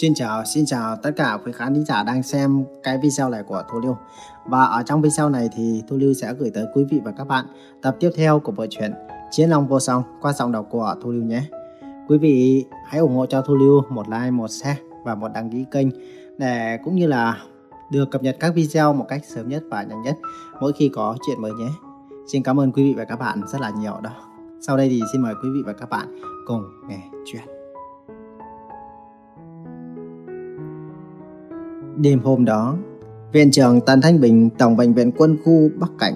Xin chào, xin chào tất cả quý khán thính giả đang xem cái video này của Thu Lưu. Và ở trong video này thì Thu Lưu sẽ gửi tới quý vị và các bạn tập tiếp theo của bộ truyện Chiến Long Vô Song qua giọng đọc của Thu Lưu nhé. Quý vị hãy ủng hộ cho Thu Lưu một like, một share và một đăng ký kênh để cũng như là được cập nhật các video một cách sớm nhất và nhanh nhất mỗi khi có chuyện mới nhé. Xin cảm ơn quý vị và các bạn rất là nhiều đó. Sau đây thì xin mời quý vị và các bạn cùng nghe chuyện. Đêm hôm đó, Viện trưởng Tần Thanh Bình, Tổng Bệnh viện Quân khu Bắc Cảnh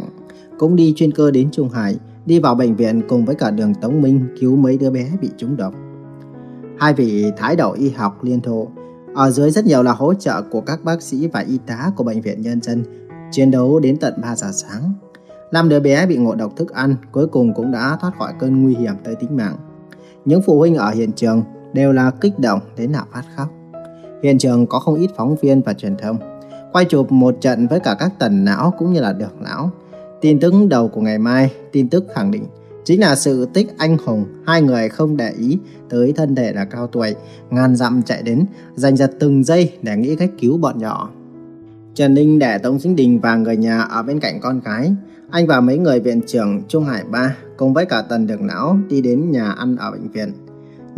cũng đi chuyên cơ đến Trung Hải, đi vào bệnh viện cùng với cả đường Tống Minh cứu mấy đứa bé bị trúng độc. Hai vị thái đầu y học liên thổ, ở dưới rất nhiều là hỗ trợ của các bác sĩ và y tá của Bệnh viện Nhân dân, chiến đấu đến tận 3 giờ sáng. Năm đứa bé bị ngộ độc thức ăn, cuối cùng cũng đã thoát khỏi cơn nguy hiểm tới tính mạng. Những phụ huynh ở hiện trường đều là kích động đến nạo phát khóc. Hiện trường có không ít phóng viên và truyền thông quay chụp một trận với cả các tần não cũng như là được não. Tin tức đầu của ngày mai, tin tức khẳng định chính là sự tích anh hùng hai người không để ý tới thân thể là cao tuổi, ngàn dặm chạy đến, giành giật từng giây để nghĩ cách cứu bọn nhỏ. Trần Ninh để Tống Chính Đình và người nhà ở bên cạnh con gái. Anh và mấy người viện trưởng Trung Hải Ba cùng với cả tần đường não đi đến nhà ăn ở bệnh viện.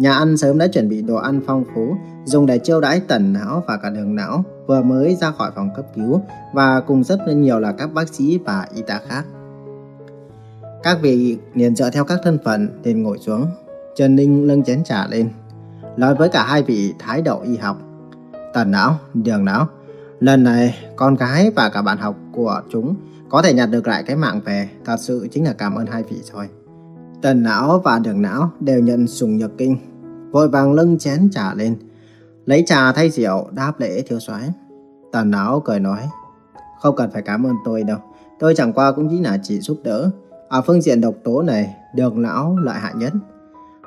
Nhà ăn sớm đã chuẩn bị đồ ăn phong phú, dùng để chiêu đãi tần não và cả đường não, vừa mới ra khỏi phòng cấp cứu và cùng rất nhiều là các bác sĩ và y tá khác. Các vị liền dựa theo các thân phận liền ngồi xuống. Trần Ninh lưng chén trà lên, nói với cả hai vị thái độ y học. Tần não, đường não, lần này con gái và cả bạn học của chúng có thể nhặt được lại cái mạng về, thật sự chính là cảm ơn hai vị rồi. Tần não và đường não đều nhận sùng nhược kinh vội vàng lưng chén trà lên, lấy trà thay rượu đáp lễ thiếu soái. Tần não cười nói, không cần phải cảm ơn tôi đâu, tôi chẳng qua cũng chỉ là chỉ giúp đỡ. Ở phương diện độc tố này, đường lão lợi hại nhất.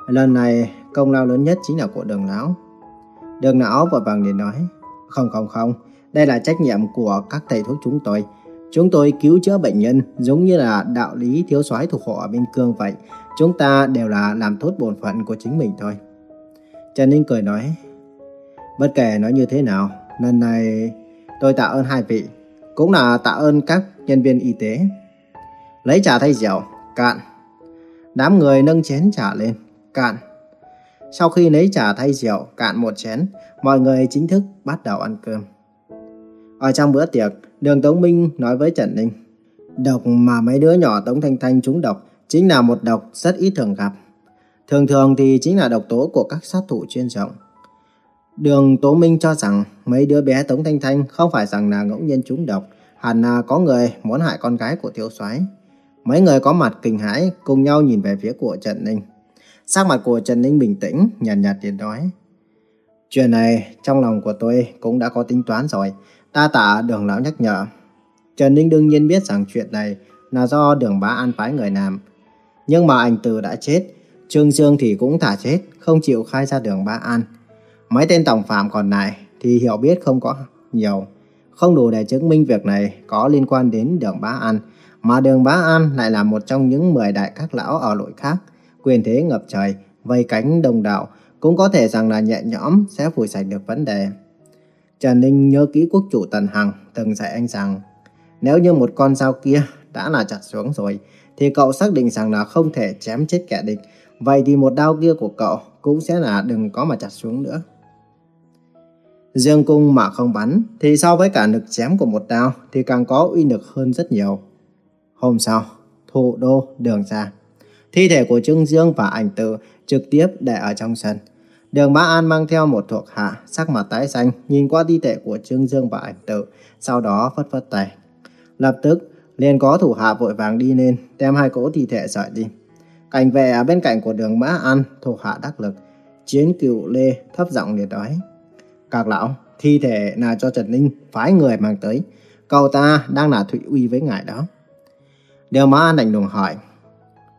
Lần này công lao lớn nhất chính là của đường lão Đường lão vội vàng liền nói, không không không, đây là trách nhiệm của các thầy thuốc chúng tôi. Chúng tôi cứu chữa bệnh nhân giống như là đạo lý thiếu soái thuộc hộ ở bên cương vậy. Chúng ta đều là làm tốt bổn phận của chính mình thôi. Trần Ninh cười nói, bất kể nói như thế nào, lần này tôi tạ ơn hai vị, cũng là tạ ơn các nhân viên y tế. Lấy trà thay rượu, cạn. Đám người nâng chén trà lên, cạn. Sau khi lấy trà thay rượu, cạn một chén, mọi người chính thức bắt đầu ăn cơm. Ở trong bữa tiệc, đường Tống Minh nói với Trần Ninh, độc mà mấy đứa nhỏ Tống Thanh Thanh trúng độc chính là một độc rất ít thường gặp. Thường thường thì chính là độc tố của các sát thủ chuyên rộng. Đường Tố Minh cho rằng mấy đứa bé Tống Thanh Thanh không phải rằng là ngẫu nhiên trúng độc, hẳn là có người muốn hại con gái của thiếu soái. Mấy người có mặt kinh hãi cùng nhau nhìn về phía của Trần Ninh. Sắc mặt của Trần Ninh bình tĩnh, nhàn nhạt liền nói. Chuyện này trong lòng của tôi cũng đã có tính toán rồi, ta tạ đường lão nhắc nhở. Trần Ninh đương nhiên biết rằng chuyện này là do đường bá an phái người làm. Nhưng mà anh Từ đã chết, Trương Dương thì cũng thả chết, không chịu khai ra đường Bá An. Mấy tên tổng phạm còn lại thì hiểu biết không có nhiều, không đủ để chứng minh việc này có liên quan đến đường Bá An. Mà đường Bá An lại là một trong những 10 đại các lão ở lội khác, quyền thế ngập trời, vây cánh đồng đạo, cũng có thể rằng là nhẹ nhõm sẽ phủi sạch được vấn đề. Trần Ninh nhớ kỹ quốc chủ Tần Hằng từng dạy anh rằng nếu như một con dao kia đã là chặt xuống rồi thì cậu xác định rằng là không thể chém chết kẻ địch Vậy thì một đao kia của cậu cũng sẽ là đừng có mà chặt xuống nữa. Dương cung mà không bắn thì so với cả lực chém của một đao thì càng có uy lực hơn rất nhiều. Hôm sau, thủ đô đường ra. Thi thể của Trương Dương và ảnh tử trực tiếp để ở trong sân. Đường mã An mang theo một thuộc hạ, sắc mặt tái xanh, nhìn qua thi thể của Trương Dương và ảnh tử, sau đó phất phất tay. Lập tức, liền có thủ hạ vội vàng đi lên, đem hai cỗ thi thể dọn đi. Cảnh vệ ở bên cạnh của đường Mã An thuộc hạ đắc lực. Chiến cựu Lê thấp giọng để nói. Các lão, thi thể là cho Trần Ninh phái người mang tới. Cậu ta đang là thụy uy với ngài đó. Đường Mã An lạnh lùng hỏi.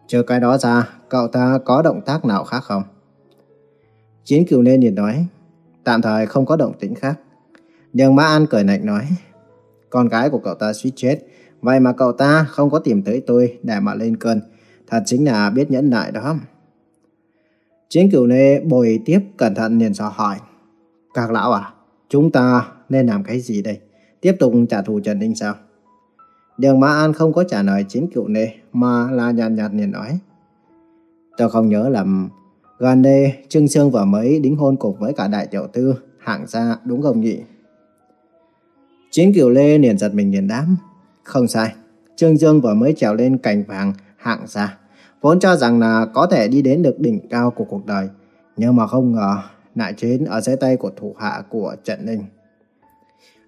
Trừ cái đó ra, cậu ta có động tác nào khác không? Chiến cựu Lê liền nói. Tạm thời không có động tĩnh khác. Đường Mã An cười lạnh nói. Con gái của cậu ta suýt chết. Vậy mà cậu ta không có tìm tới tôi để mà lên cơn Thật chính là biết nhẫn nại đó. Chiến cửu nê bồi tiếp cẩn thận liền dò hỏi. Các lão à, chúng ta nên làm cái gì đây? Tiếp tục trả thù Trần Ninh sao? Đường Mã An không có trả lời chiến cựu nê mà là nhàn nhạt liền nói. Tôi không nhớ lầm, gần đây Trương Sương vừa mới đính hôn cùng với cả đại tiểu thư hạng gia đúng không nhỉ? Chiến cửu lê liền giật mình liền đám. Không sai, Trương Dương vừa mới trèo lên cành vàng hạng gia. Vốn cho rằng là có thể đi đến được đỉnh cao của cuộc đời. Nhưng mà không ngờ lại chết ở dưới tay của thủ hạ của Trận Ninh.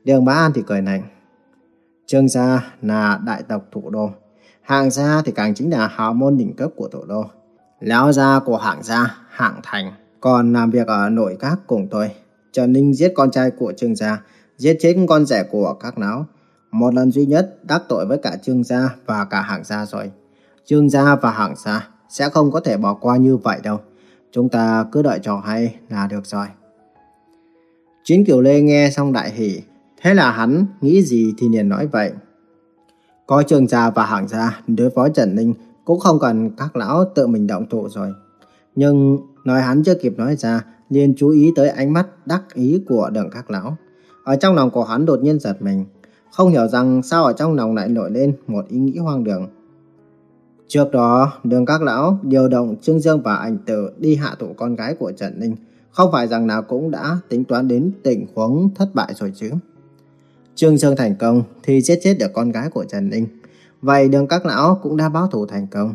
Đường Bá An thì cười nành. Trương gia là đại tộc thủ đô. Hạng gia thì càng chính là hào môn đỉnh cấp của thủ đô. Lão gia của hạng gia, hạng thành, còn làm việc ở nội các cùng tôi. Trần Ninh giết con trai của Trương gia, giết chết con rể của các náo. Một lần duy nhất đắc tội với cả Trương gia và cả hạng gia rồi. Trương gia và hạng gia sẽ không có thể bỏ qua như vậy đâu. Chúng ta cứ đợi trò hay là được rồi. Chiến Kiều Lê nghe xong đại hỉ, thế là hắn nghĩ gì thì liền nói vậy. Có Trương gia và hạng gia đối phó Trần Ninh cũng không cần các lão tự mình động thủ rồi. Nhưng nói hắn chưa kịp nói ra, liền chú ý tới ánh mắt đắc ý của đường các lão. Ở trong lòng của hắn đột nhiên giật mình, không hiểu rằng sao ở trong lòng lại nổi lên một ý nghĩ hoang đường. Trước đó, đường các lão điều động Trương Dương và Ảnh Tử đi hạ thủ con gái của Trần Ninh, không phải rằng nào cũng đã tính toán đến tình huống thất bại rồi chứ. Trương Dương thành công thì giết chết được con gái của Trần Ninh. Vậy đường các lão cũng đã báo thù thành công.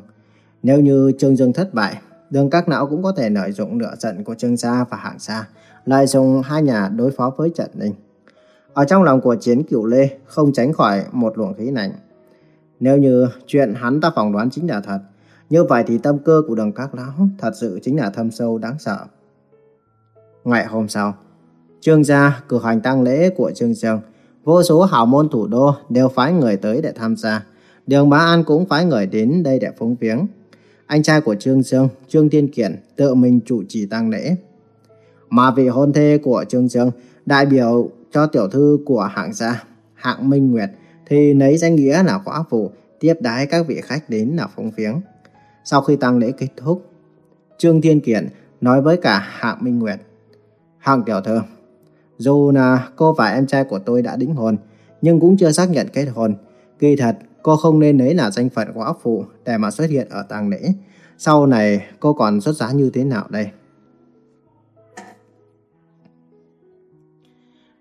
Nếu như Trương Dương thất bại, đường các lão cũng có thể lợi dụng nửa giận của Trương Gia và Hạng Gia, lợi dụng hai nhà đối phó với Trần Ninh. Ở trong lòng của chiến cửu Lê không tránh khỏi một luồng khí lạnh. Nếu như chuyện hắn ta phỏng đoán chính là thật, như vậy thì tâm cơ của đường các lão thật sự chính là thâm sâu đáng sợ. Ngày hôm sau, Trương gia cử hành tang lễ của Trương Dương, vô số hào môn thủ đô đều phái người tới để tham gia. Đường Bá An cũng phái người đến đây để phúng viếng. Anh trai của Trương Dương, Trương Thiên Kiển, tự mình chủ trì tang lễ. Mà vị hôn thê của Trương Dương, đại biểu cho tiểu thư của hạng gia, hạng Minh Nguyệt, thì lấy danh nghĩa là quả phụ tiếp đái các vị khách đến là phóng viếng. Sau khi tang lễ kết thúc, Trương Thiên Kiển nói với cả hạng Minh Nguyệt, Hạng tiểu thư, dù là cô và em trai của tôi đã đính hôn, nhưng cũng chưa xác nhận kết hôn. Kỳ thật, cô không nên lấy là danh phận của phụ để mà xuất hiện ở tang lễ. Sau này cô còn xuất giá như thế nào đây?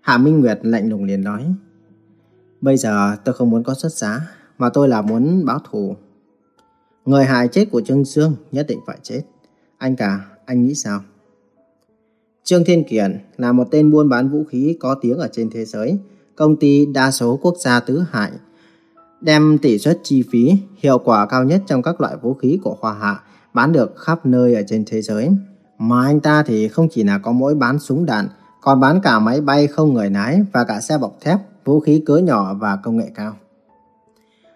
Hạ Minh Nguyệt lạnh lùng liền nói. Bây giờ tôi không muốn có xuất giá, mà tôi là muốn báo thù. Người hại chết của Trương Dương nhất định phải chết. Anh cả, anh nghĩ sao? Trương Thiên Kiển là một tên buôn bán vũ khí có tiếng ở trên thế giới. Công ty đa số quốc gia tứ hải đem tỷ suất chi phí, hiệu quả cao nhất trong các loại vũ khí của Hoa Hạ bán được khắp nơi ở trên thế giới. Mà anh ta thì không chỉ là có mỗi bán súng đạn, còn bán cả máy bay không người lái và cả xe bọc thép, vũ khí cỡ nhỏ và công nghệ cao.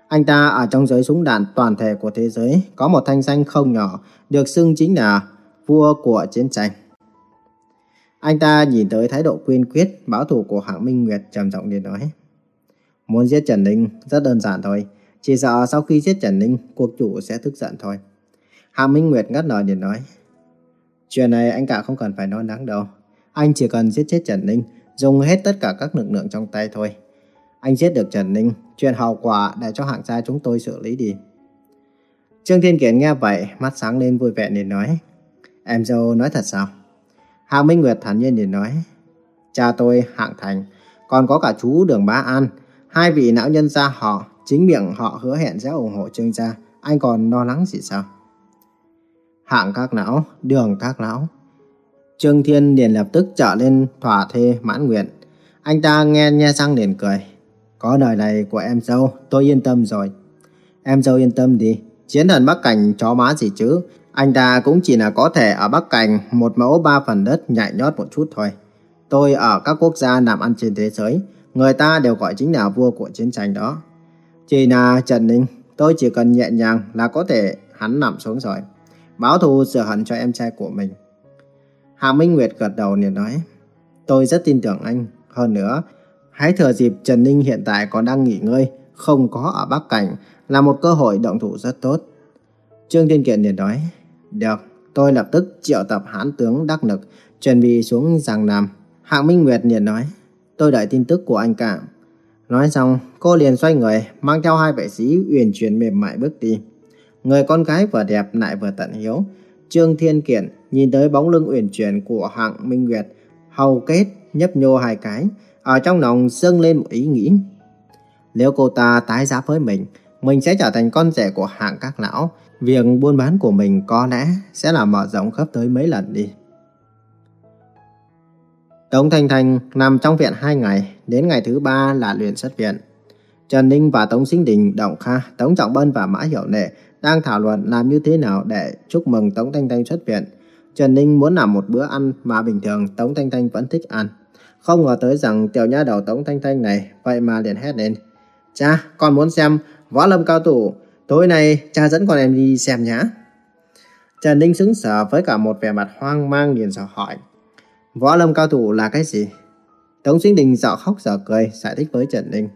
Anh ta ở trong giới súng đạn toàn thể của thế giới có một thanh danh không nhỏ, được xưng chính là vua của chiến tranh. Anh ta nhìn tới thái độ quyên quyết, báo thủ của hạng Minh Nguyệt trầm giọng liền nói. Muốn giết Trần Ninh rất đơn giản thôi. Chỉ sợ sau khi giết Trần Ninh, cuộc chủ sẽ tức giận thôi. Hạng Minh Nguyệt ngắt lời liền nói. Chuyện này anh cả không cần phải nói nắng đâu. Anh chỉ cần giết chết Trần Ninh, dùng hết tất cả các lực lượng trong tay thôi. Anh giết được Trần Ninh, chuyện hậu quả để cho hạng gia chúng tôi xử lý đi. Trương Thiên Kiển nghe vậy, mắt sáng lên vui vẻ liền nói. Em dâu nói thật sao? Hạ Minh Nguyệt thản nhiên liền nói. Cha tôi hạng thành, còn có cả chú Đường Bá An. Hai vị lão nhân gia họ, chính miệng họ hứa hẹn sẽ ủng hộ Trương gia. Anh còn lo lắng gì sao? Hạng các lão, đường các lão. Trương Thiên liền lập tức trở lên thỏa thê mãn nguyện. Anh ta nghe nhe răng liền cười. Có lời này của em dâu, tôi yên tâm rồi. Em dâu yên tâm đi, chiến thần Bắc Cảnh chó má gì chứ. Anh ta cũng chỉ là có thể ở Bắc Cảnh một mẫu ba phần đất nhạy nhót một chút thôi. Tôi ở các quốc gia làm ăn trên thế giới, người ta đều gọi chính là vua của chiến tranh đó. Chỉ là Trần Ninh, tôi chỉ cần nhẹ nhàng là có thể hắn nằm xuống rồi. Báo thù sửa hận cho em trai của mình. Hạ Minh Nguyệt gật đầu liền nói, tôi rất tin tưởng anh. Hơn nữa, hãy thừa dịp Trần Ninh hiện tại còn đang nghỉ ngơi, không có ở Bắc Cảnh, là một cơ hội động thủ rất tốt. Trương Thiên Kiện liền nói, được, tôi lập tức triệu tập hãn tướng đắc lực, chuẩn bị xuống Giang Nam. Hạng Minh Nguyệt liền nói, tôi đợi tin tức của anh cả. Nói xong, cô liền xoay người, mang theo hai vệ sĩ uyển chuyển mềm mại bước đi. Người con gái vừa đẹp lại vừa tận hiếu. Trương Thiên Kiện nhìn tới bóng lưng uyển chuyển của Hạng Minh Nguyệt, hầu kết nhấp nhô hai cái, ở trong lòng dâng lên một ý nghĩ. Nếu cô ta tái giá với mình, mình sẽ trở thành con rể của hạng các lão. Việc buôn bán của mình có lẽ sẽ là mở rộng gấp tới mấy lần đi. Tống Thanh Thanh nằm trong viện hai ngày, đến ngày thứ ba là luyện xuất viện. Trần Ninh và Tống Sinh Đình, Động Kha, Tống Trọng Bân và Mã Hiểu Nệ đang thảo luận làm như thế nào để chúc mừng Tống Thanh Thanh xuất viện. Trần Ninh muốn làm một bữa ăn mà bình thường Tống Thanh Thanh vẫn thích ăn. Không ngờ tới rằng tiểu nha đầu Tống Thanh Thanh này vậy mà liền hét lên. Cha, con muốn xem võ lâm cao thủ. Tối nay cha dẫn con em đi xem nhá. Trần Ninh sững sờ với cả một vẻ mặt hoang mang liền dò hỏi. Võ lâm cao thủ là cái gì? Tống Sinh Đình dạo khóc dở cười, giải thích với Trần Ninh.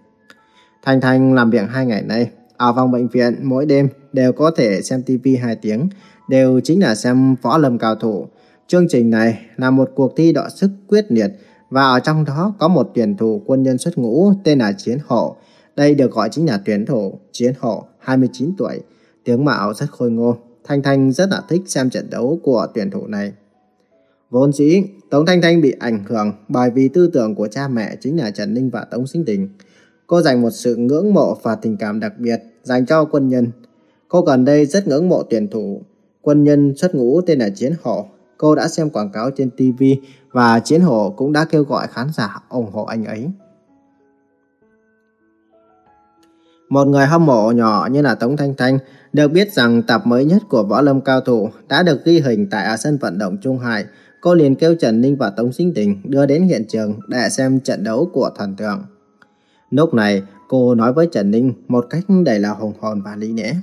Thanh Thanh làm việc hai ngày nay, ở phòng bệnh viện mỗi đêm đều có thể xem TV 2 tiếng, đều chính là xem võ lâm cao thủ. Chương trình này là một cuộc thi đọ sức quyết liệt và ở trong đó có một tuyển thủ quân nhân xuất ngũ tên là Chiến Hộ. Đây được gọi chính là tuyển thủ Chiến Hộ, 29 tuổi, tướng mạo rất khôi ngô. Thanh Thanh rất là thích xem trận đấu của tuyển thủ này. Vốn dĩ, Tống Thanh Thanh bị ảnh hưởng bởi vì tư tưởng của cha mẹ chính là Trần Ninh và Tống Sinh tình Cô dành một sự ngưỡng mộ và tình cảm đặc biệt dành cho quân nhân. Cô gần đây rất ngưỡng mộ tuyển thủ quân nhân xuất ngũ tên là Chiến Hổ. Cô đã xem quảng cáo trên TV và Chiến Hổ cũng đã kêu gọi khán giả ủng hộ anh ấy. Một người hâm mộ nhỏ như là Tống Thanh Thanh được biết rằng tập mới nhất của Võ Lâm Cao Thủ đã được ghi hình tại sân vận động Trung Hải. Cô liền kêu Trần Ninh và Tống Sinh Tình đưa đến hiện trường để xem trận đấu của thần tượng. Lúc này, cô nói với Trần Ninh một cách đầy là hồng hồn và lý lẽ.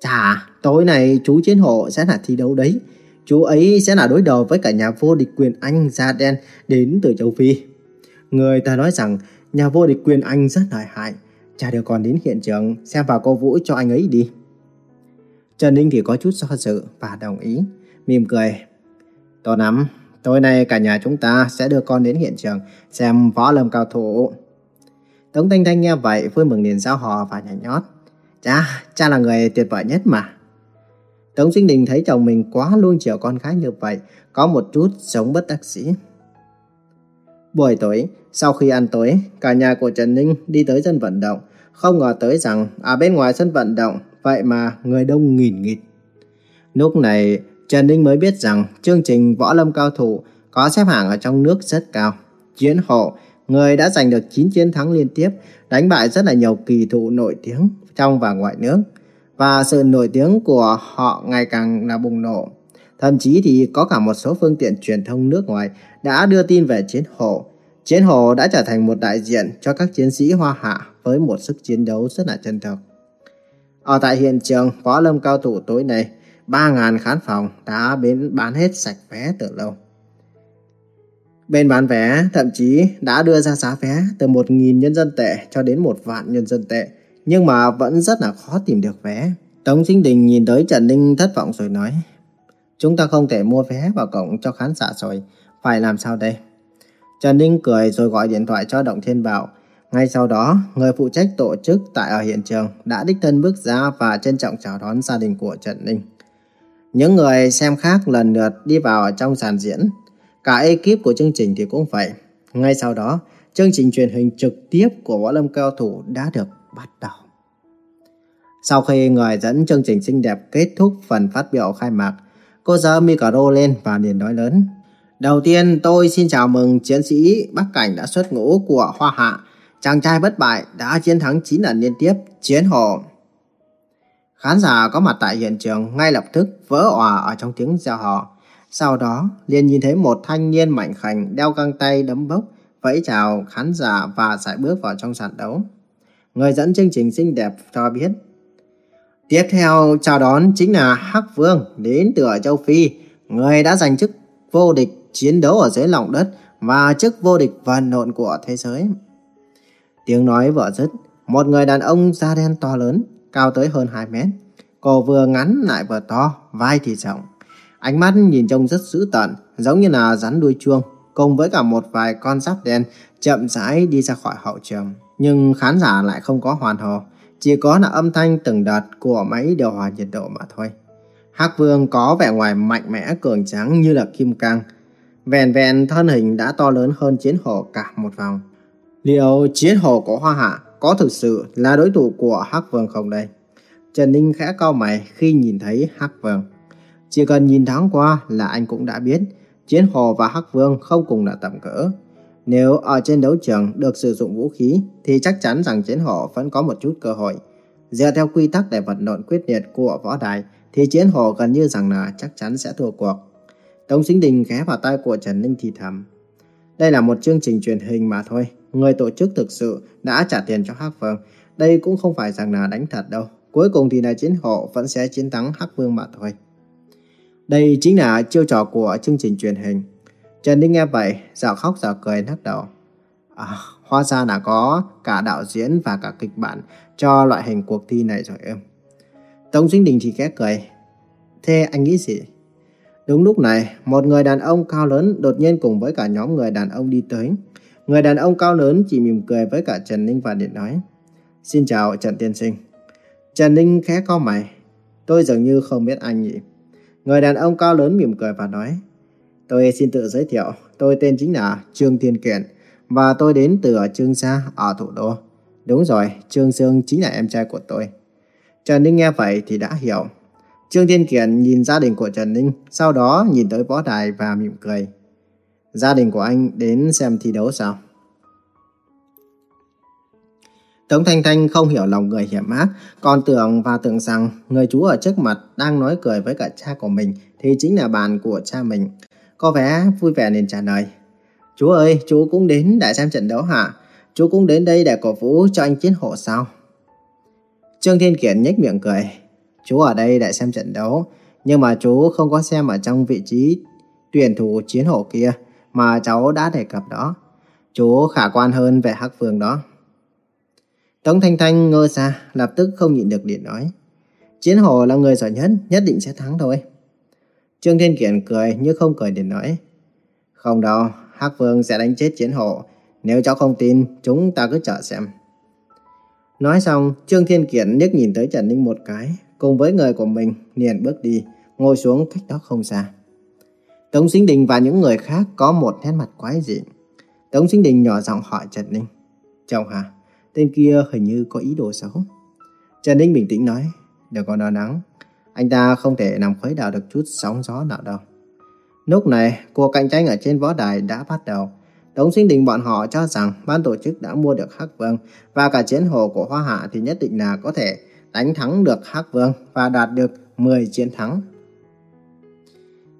Chà, tối nay chú Chiến Hộ sẽ là thi đấu đấy. Chú ấy sẽ là đối đầu với cả nhà vô địch quyền Anh da đen đến từ châu Phi. Người ta nói rằng nhà vô địch quyền Anh rất lợi hại. Chà đều còn đến hiện trường xem vào cô vũ cho anh ấy đi. Trần Ninh thì có chút do dự và đồng ý. Mỉm cười. Tốt lắm, tối nay cả nhà chúng ta sẽ đưa con đến hiện trường xem võ lâm cao thủ. Tống Thanh Thanh nghe vậy vui mừng liền giao hò và nhảy nhót. Cha, cha là người tuyệt vời nhất mà. Tống Sinh Đình thấy chồng mình quá luôn chiều con gái như vậy, có một chút sống bất đắc dĩ. Buổi tối, sau khi ăn tối, cả nhà của Trần Ninh đi tới sân vận động. Không ngờ tới rằng ở bên ngoài sân vận động, vậy mà người đông nghìn nghịt. Lúc này, Trần Ninh mới biết rằng chương trình Võ Lâm Cao Thủ có xếp hạng ở trong nước rất cao. Chiến hộ, người đã giành được 9 chiến thắng liên tiếp, đánh bại rất là nhiều kỳ thủ nổi tiếng trong và ngoài nước. Và sự nổi tiếng của họ ngày càng là bùng nổ. Thậm chí thì có cả một số phương tiện truyền thông nước ngoài đã đưa tin về chiến hồ. Chiến hồ đã trở thành một đại diện cho các chiến sĩ Hoa Hạ với một sức chiến đấu rất là chân thực. Ở tại hiện trường võ lâm cao thủ tối nay, 3.000 khán phòng đã bán hết sạch vé từ lâu. Bên bán vé thậm chí đã đưa ra giá vé từ 1.000 nhân dân tệ cho đến 1 vạn nhân dân tệ, nhưng mà vẫn rất là khó tìm được vé. Tống Chính Đình nhìn tới Trần Ninh thất vọng rồi nói, chúng ta không thể mua vé vào cổng cho khán giả rồi, phải làm sao đây? Trần Ninh cười rồi gọi điện thoại cho Động Thiên Bảo. Ngay sau đó, người phụ trách tổ chức tại ở hiện trường đã đích thân bước ra và trân trọng chào đón gia đình của Trần Ninh. Những người xem khác lần lượt đi vào trong sàn diễn. Cả ekip của chương trình thì cũng vậy. Ngay sau đó, chương trình truyền hình trực tiếp của Võ Lâm Cao Thủ đã được bắt đầu. Sau khi người dẫn chương trình xinh đẹp kết thúc phần phát biểu khai mạc, cô giơ micro lên và liền nói lớn. Đầu tiên tôi xin chào mừng chiến sĩ Bắc Cảnh đã xuất ngũ của Hoa Hạ. Chàng trai bất bại đã chiến thắng 9 lần liên tiếp chiến hồ. Khán giả có mặt tại hiện trường ngay lập tức vỡ òa ở trong tiếng gieo hò. Sau đó liền nhìn thấy một thanh niên mạnh khảnh đeo găng tay đấm bốc, vẫy chào khán giả và sải bước vào trong sàn đấu. Người dẫn chương trình xinh đẹp cho biết. Tiếp theo chào đón chính là Hắc Vương đến từ ở châu Phi, người đã giành chức vô địch chiến đấu ở dưới lòng đất và chức vô địch vần nộn của thế giới. Tiếng nói vỡ dứt, một người đàn ông da đen to lớn, cao tới hơn 2 mét. Cổ vừa ngắn lại vừa to, vai thì rộng. Ánh mắt nhìn trông rất dữ tợn, giống như là rắn đuôi chuông. cùng với cả một vài con giáp đen chậm rãi đi ra khỏi hậu trường. Nhưng khán giả lại không có hoàn hồ, chỉ có là âm thanh từng đợt của máy điều hòa nhiệt độ mà thôi. Hắc Vương có vẻ ngoài mạnh mẽ cường tráng như là kim cang. Vẹn vẹn thân hình đã to lớn hơn chiến hổ cả một vòng. Liệu chiến hổ của Hoa Hạ có thực sự là đối thủ của Hắc Vương không đây? Trần Ninh khẽ cau mày khi nhìn thấy Hắc Vương. Chỉ cần nhìn thoáng qua là anh cũng đã biết, Chiến Hồ và Hắc Vương không cùng là tầm cỡ. Nếu ở trên đấu trường được sử dụng vũ khí, thì chắc chắn rằng Chiến Hồ vẫn có một chút cơ hội. Dựa theo quy tắc để vật động quyết liệt của võ đài, thì Chiến Hồ gần như rằng là chắc chắn sẽ thua cuộc. Tống Sinh Đình ghé vào tai của Trần Ninh thì thầm. Đây là một chương trình truyền hình mà thôi. Người tổ chức thực sự đã trả tiền cho Hắc Vương. Đây cũng không phải rằng là đánh thật đâu. Cuối cùng thì là chiến hồ vẫn sẽ chiến thắng Hắc Vương mà thôi. Đây chính là chiêu trò của chương trình truyền hình. Trần Ninh nghe vậy, dạo khóc dạo cười lắc đầu. À, hóa ra là có cả đạo diễn và cả kịch bản cho loại hình cuộc thi này rồi em. Tống Duyên Đình thì khẽ cười. Thế anh nghĩ gì? Đúng lúc này, một người đàn ông cao lớn đột nhiên cùng với cả nhóm người đàn ông đi tới. Người đàn ông cao lớn chỉ mỉm cười với cả Trần Ninh và điện nói. Xin chào Trần Tiên Sinh. Trần Ninh khẽ co mày. Tôi dường như không biết anh nhỉ. Người đàn ông cao lớn mỉm cười và nói Tôi xin tự giới thiệu, tôi tên chính là Trương Thiên Kiện và tôi đến từ Trương Gia ở thủ đô. Đúng rồi, Trương Sương chính là em trai của tôi. Trần Ninh nghe vậy thì đã hiểu. Trương Thiên Kiện nhìn gia đình của Trần Ninh, sau đó nhìn tới võ đài và mỉm cười. Gia đình của anh đến xem thi đấu sao? Tống Thanh Thanh không hiểu lòng người hiểm ác, còn tưởng và tưởng rằng người chú ở trước mặt đang nói cười với cả cha của mình thì chính là bạn của cha mình. Có vẻ vui vẻ nên trả lời. Chú ơi, chú cũng đến để xem trận đấu hả? Chú cũng đến đây để cổ vũ cho anh chiến hộ sao? Trương Thiên Kiển nhếch miệng cười. Chú ở đây để xem trận đấu, nhưng mà chú không có xem ở trong vị trí tuyển thủ chiến hộ kia mà cháu đã đề cập đó. Chú khả quan hơn về Hắc Phương đó. Tống Thanh Thanh ngơ ra, lập tức không nhịn được điện nói. Chiến hồ là người giỏi nhất, nhất định sẽ thắng thôi. Trương Thiên Kiển cười như không cười điện nói. Không đâu, Hắc Vương sẽ đánh chết chiến hồ. Nếu cháu không tin, chúng ta cứ chờ xem. Nói xong, Trương Thiên Kiển liếc nhìn tới Trần Ninh một cái, cùng với người của mình, liền bước đi, ngồi xuống cách đó không xa. Tống Sinh Đình và những người khác có một nét mặt quái dị. Tống Sinh Đình nhỏ giọng hỏi Trần Ninh. Chồng hả? Tên kia hình như có ý đồ xấu. Trần Ninh bình tĩnh nói, đừng có lo lắng. Anh ta không thể làm khuấy đảo được chút sóng gió nào đâu. Lúc này, cuộc cạnh tranh ở trên võ đài đã bắt đầu. Tống sinh đình bọn họ cho rằng ban tổ chức đã mua được Hắc Vương và cả chiến hồ của Hoa Hạ thì nhất định là có thể đánh thắng được Hắc Vương và đạt được 10 chiến thắng.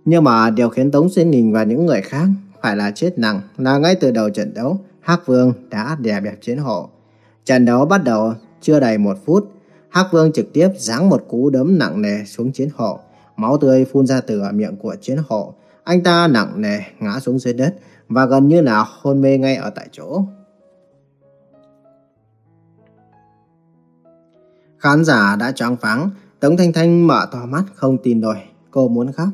Nhưng mà điều khiến Tống Sinh Đình và những người khác phải là chết nặng là ngay từ đầu trận đấu, Hắc Vương đã đè bẹp chiến hồ. Trận đấu bắt đầu chưa đầy một phút, Hắc Vương trực tiếp giáng một cú đấm nặng nề xuống chiến hộ. Máu tươi phun ra từ miệng của chiến hộ. Anh ta nặng nề ngã xuống dưới đất và gần như là hôn mê ngay ở tại chỗ. Khán giả đã choáng váng, Tống Thanh Thanh mở to mắt không tin nổi, cô muốn khóc.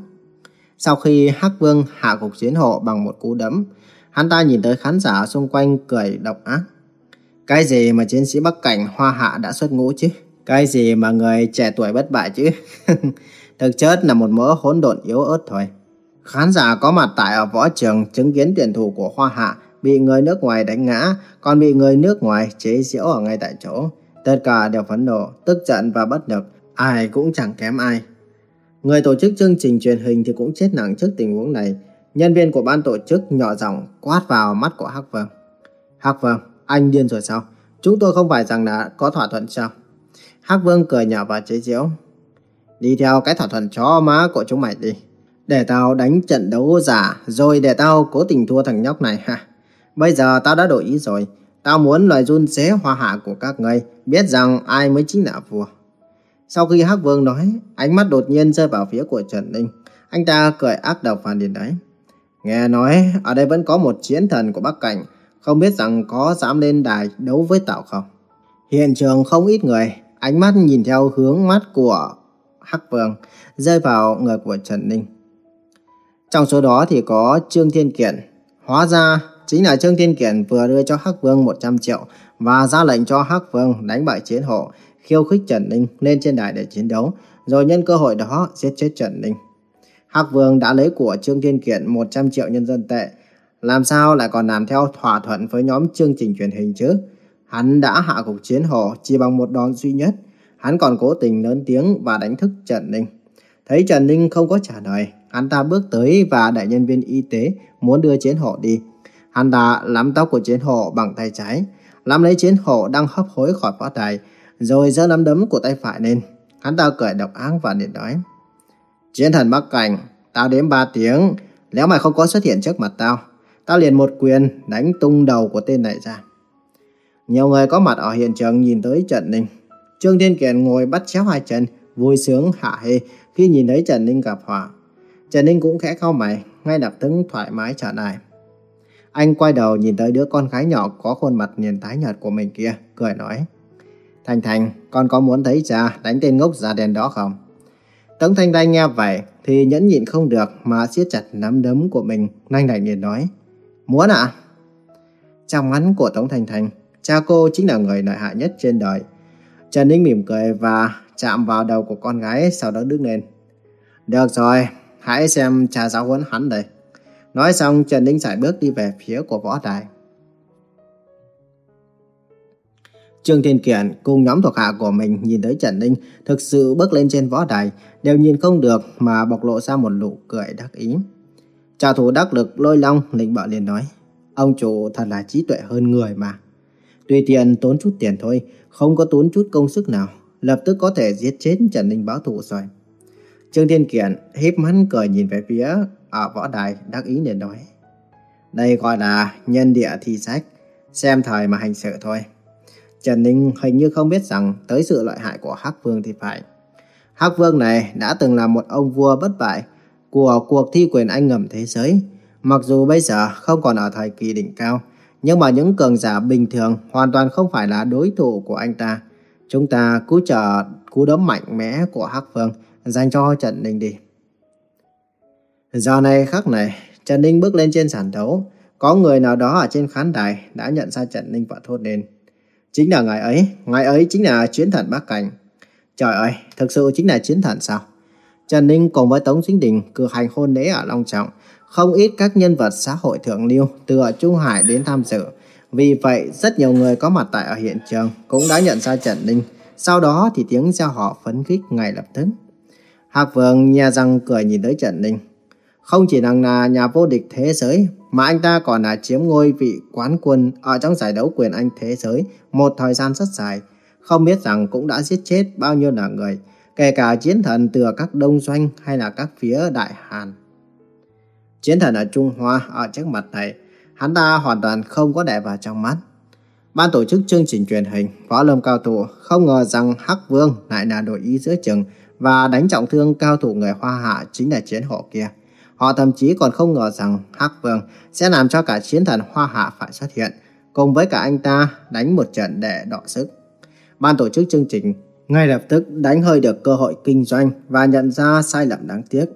Sau khi Hắc Vương hạ gục chiến hộ bằng một cú đấm, hắn ta nhìn tới khán giả xung quanh cười độc ác. Cái gì mà chiến sĩ Bắc Cảnh Hoa Hạ đã xuất ngũ chứ? Cái gì mà người trẻ tuổi bất bại chứ? Thực chất là một mớ hỗn độn yếu ớt thôi. Khán giả có mặt tại ở võ trường chứng kiến tuyển thủ của Hoa Hạ bị người nước ngoài đánh ngã, còn bị người nước ngoài chế giễu ở ngay tại chỗ. Tất cả đều phẫn nộ, tức giận và bất lực, ai cũng chẳng kém ai. Người tổ chức chương trình truyền hình thì cũng chết nặng trước tình huống này. Nhân viên của ban tổ chức nhỏ giọng quát vào mắt của Hắc Vương. Hắc Vương, anh điên rồi sao? Chúng tôi không phải rằng đã có thỏa thuận sao? Hắc Vương cười nhỏ và chế giễu. Đi theo cái thỏa thuận chó má của chúng mày đi. Để tao đánh trận đấu giả rồi để tao cố tình thua thằng nhóc này ha. Bây giờ tao đã đổi ý rồi. Tao muốn loài run xế hoa hạ của các ngươi biết rằng ai mới chính là vua. Sau khi Hắc Vương nói, ánh mắt đột nhiên rơi vào phía của Trần Ninh. Anh ta cười ác độc và liền đấy. Nghe nói ở đây vẫn có một chiến thần của Bắc Cảnh không biết rằng có dám lên đài đấu với Tào không? Hiện trường không ít người, ánh mắt nhìn theo hướng mắt của Hắc Vương, rơi vào người của Trần Ninh. Trong số đó thì có Trương Thiên Kiện, Hóa ra chính là Trương Thiên Kiện vừa đưa cho Hắc Vương 100 triệu và ra lệnh cho Hắc Vương đánh bại chiến hộ, khiêu khích Trần Ninh lên trên đài để chiến đấu, rồi nhân cơ hội đó giết chết Trần Ninh. Hắc Vương đã lấy của Trương Thiên Kiện 100 triệu nhân dân tệ, làm sao lại còn làm theo thỏa thuận với nhóm chương trình truyền hình chứ? Hắn đã hạ cục chiến hồ chỉ bằng một đòn duy nhất, hắn còn cố tình lớn tiếng và đánh thức Trần Ninh. Thấy Trần Ninh không có trả lời, hắn ta bước tới và đại nhân viên y tế muốn đưa chiến hộ đi. Hắn ta nắm tóc của chiến hộ bằng tay trái, nắm lấy chiến hộ đang hấp hối khỏi võ đài, rồi giơ nắm đấm của tay phải lên. Hắn ta cười độc ác và điện nói. Chiến thần Bắc Cảnh, tao đếm ba tiếng, nếu mày không có xuất hiện trước mặt tao, ta liền một quyền đánh tung đầu của tên này ra. Nhiều người có mặt ở hiện trường nhìn tới Trần Ninh. Trương Thiên kiền ngồi bắt chéo hai chân, vui sướng hạ hê khi nhìn thấy Trần Ninh gặp họa. Trần Ninh cũng khẽ cau mày, ngay lập tức thoải mái trở lại. Anh quay đầu nhìn tới đứa con gái nhỏ có khuôn mặt nhìn tái nhợt của mình kia, cười nói. Thành Thành, con có muốn thấy cha đánh tên ngốc ra đèn đó không? Tống Thanh Thanh nghe vậy thì nhẫn nhịn không được mà siết chặt nắm đấm của mình, nhanh đành liền nói. Muốn ạ? À? Trong mắt của Tống thành thành, cha cô chính là người lợi hại nhất trên đời. Trần Ninh mỉm cười và chạm vào đầu của con gái sau đó đứng lên. Được rồi, hãy xem cha giáo huấn hắn đây. Nói xong Trần Ninh sải bước đi về phía của võ đài. Trương Thiên Kiện cùng nhóm thuộc hạ của mình nhìn thấy Trần Ninh thực sự bước lên trên võ đài, đều nhìn không được mà bộc lộ ra một nụ cười đắc ý. Trả thủ đắc lực lôi long, lĩnh bợ liền nói, ông chủ thật là trí tuệ hơn người mà. Tùy tiền tốn chút tiền thôi, không có tốn chút công sức nào, lập tức có thể giết chết Trần Ninh báo thù rồi. Trương Thiên Kiển híp mắt cười nhìn về phía ở võ đài đắc ý liền nói. Đây gọi là nhân địa thi sách, xem thời mà hành sự thôi. Trần Ninh hình như không biết rằng tới sự lợi hại của Hắc Vương thì phải. Hắc Vương này đã từng là một ông vua bất bại của cuộc thi quyền anh ngầm thế giới. Mặc dù bây giờ không còn ở thời kỳ đỉnh cao, nhưng mà những cường giả bình thường hoàn toàn không phải là đối thủ của anh ta. Chúng ta cứ chờ cú đấm mạnh mẽ của Hắc Vương dành cho Trần Ninh đi. Giờ này khắc này, Trần Ninh bước lên trên sàn đấu. Có người nào đó ở trên khán đài đã nhận ra Trần Ninh và thốt lên. Chính là ngài ấy, ngài ấy chính là chiến thần Bắc Cảnh. Trời ơi, thực sự chính là chiến thần sao? Trần Ninh cùng với Tống Sinh Đình cử hành hôn lễ ở Long Trọng. Không ít các nhân vật xã hội thượng lưu từ ở Trung Hải đến tham dự. Vì vậy, rất nhiều người có mặt tại ở hiện trường cũng đã nhận ra Trần Ninh. Sau đó thì tiếng giao họ phấn khích ngay lập tức. Hạc Vương nhà răng cười nhìn tới Trần Ninh. Không chỉ là nhà vô địch thế giới, mà anh ta còn là chiếm ngôi vị quán quân ở trong giải đấu quyền Anh thế giới một thời gian rất dài. Không biết rằng cũng đã giết chết bao nhiêu là người, kể cả chiến thần từ các đông doanh hay là các phía Đại Hàn. Chiến thần ở Trung Hoa ở trước mặt này, hắn ta hoàn toàn không có để vào trong mắt. Ban tổ chức chương trình truyền hình Võ Lâm Cao Thủ không ngờ rằng Hắc Vương lại là đội ý giữa chừng và đánh trọng thương cao thủ người Hoa Hạ chính là chiến hộ kia. Họ thậm chí còn không ngờ rằng Hắc Vương sẽ làm cho cả chiến thần Hoa Hạ phải xuất hiện, cùng với cả anh ta đánh một trận để đọ sức. Ban tổ chức chương trình ngay lập tức đánh hơi được cơ hội kinh doanh và nhận ra sai lầm đáng tiếc.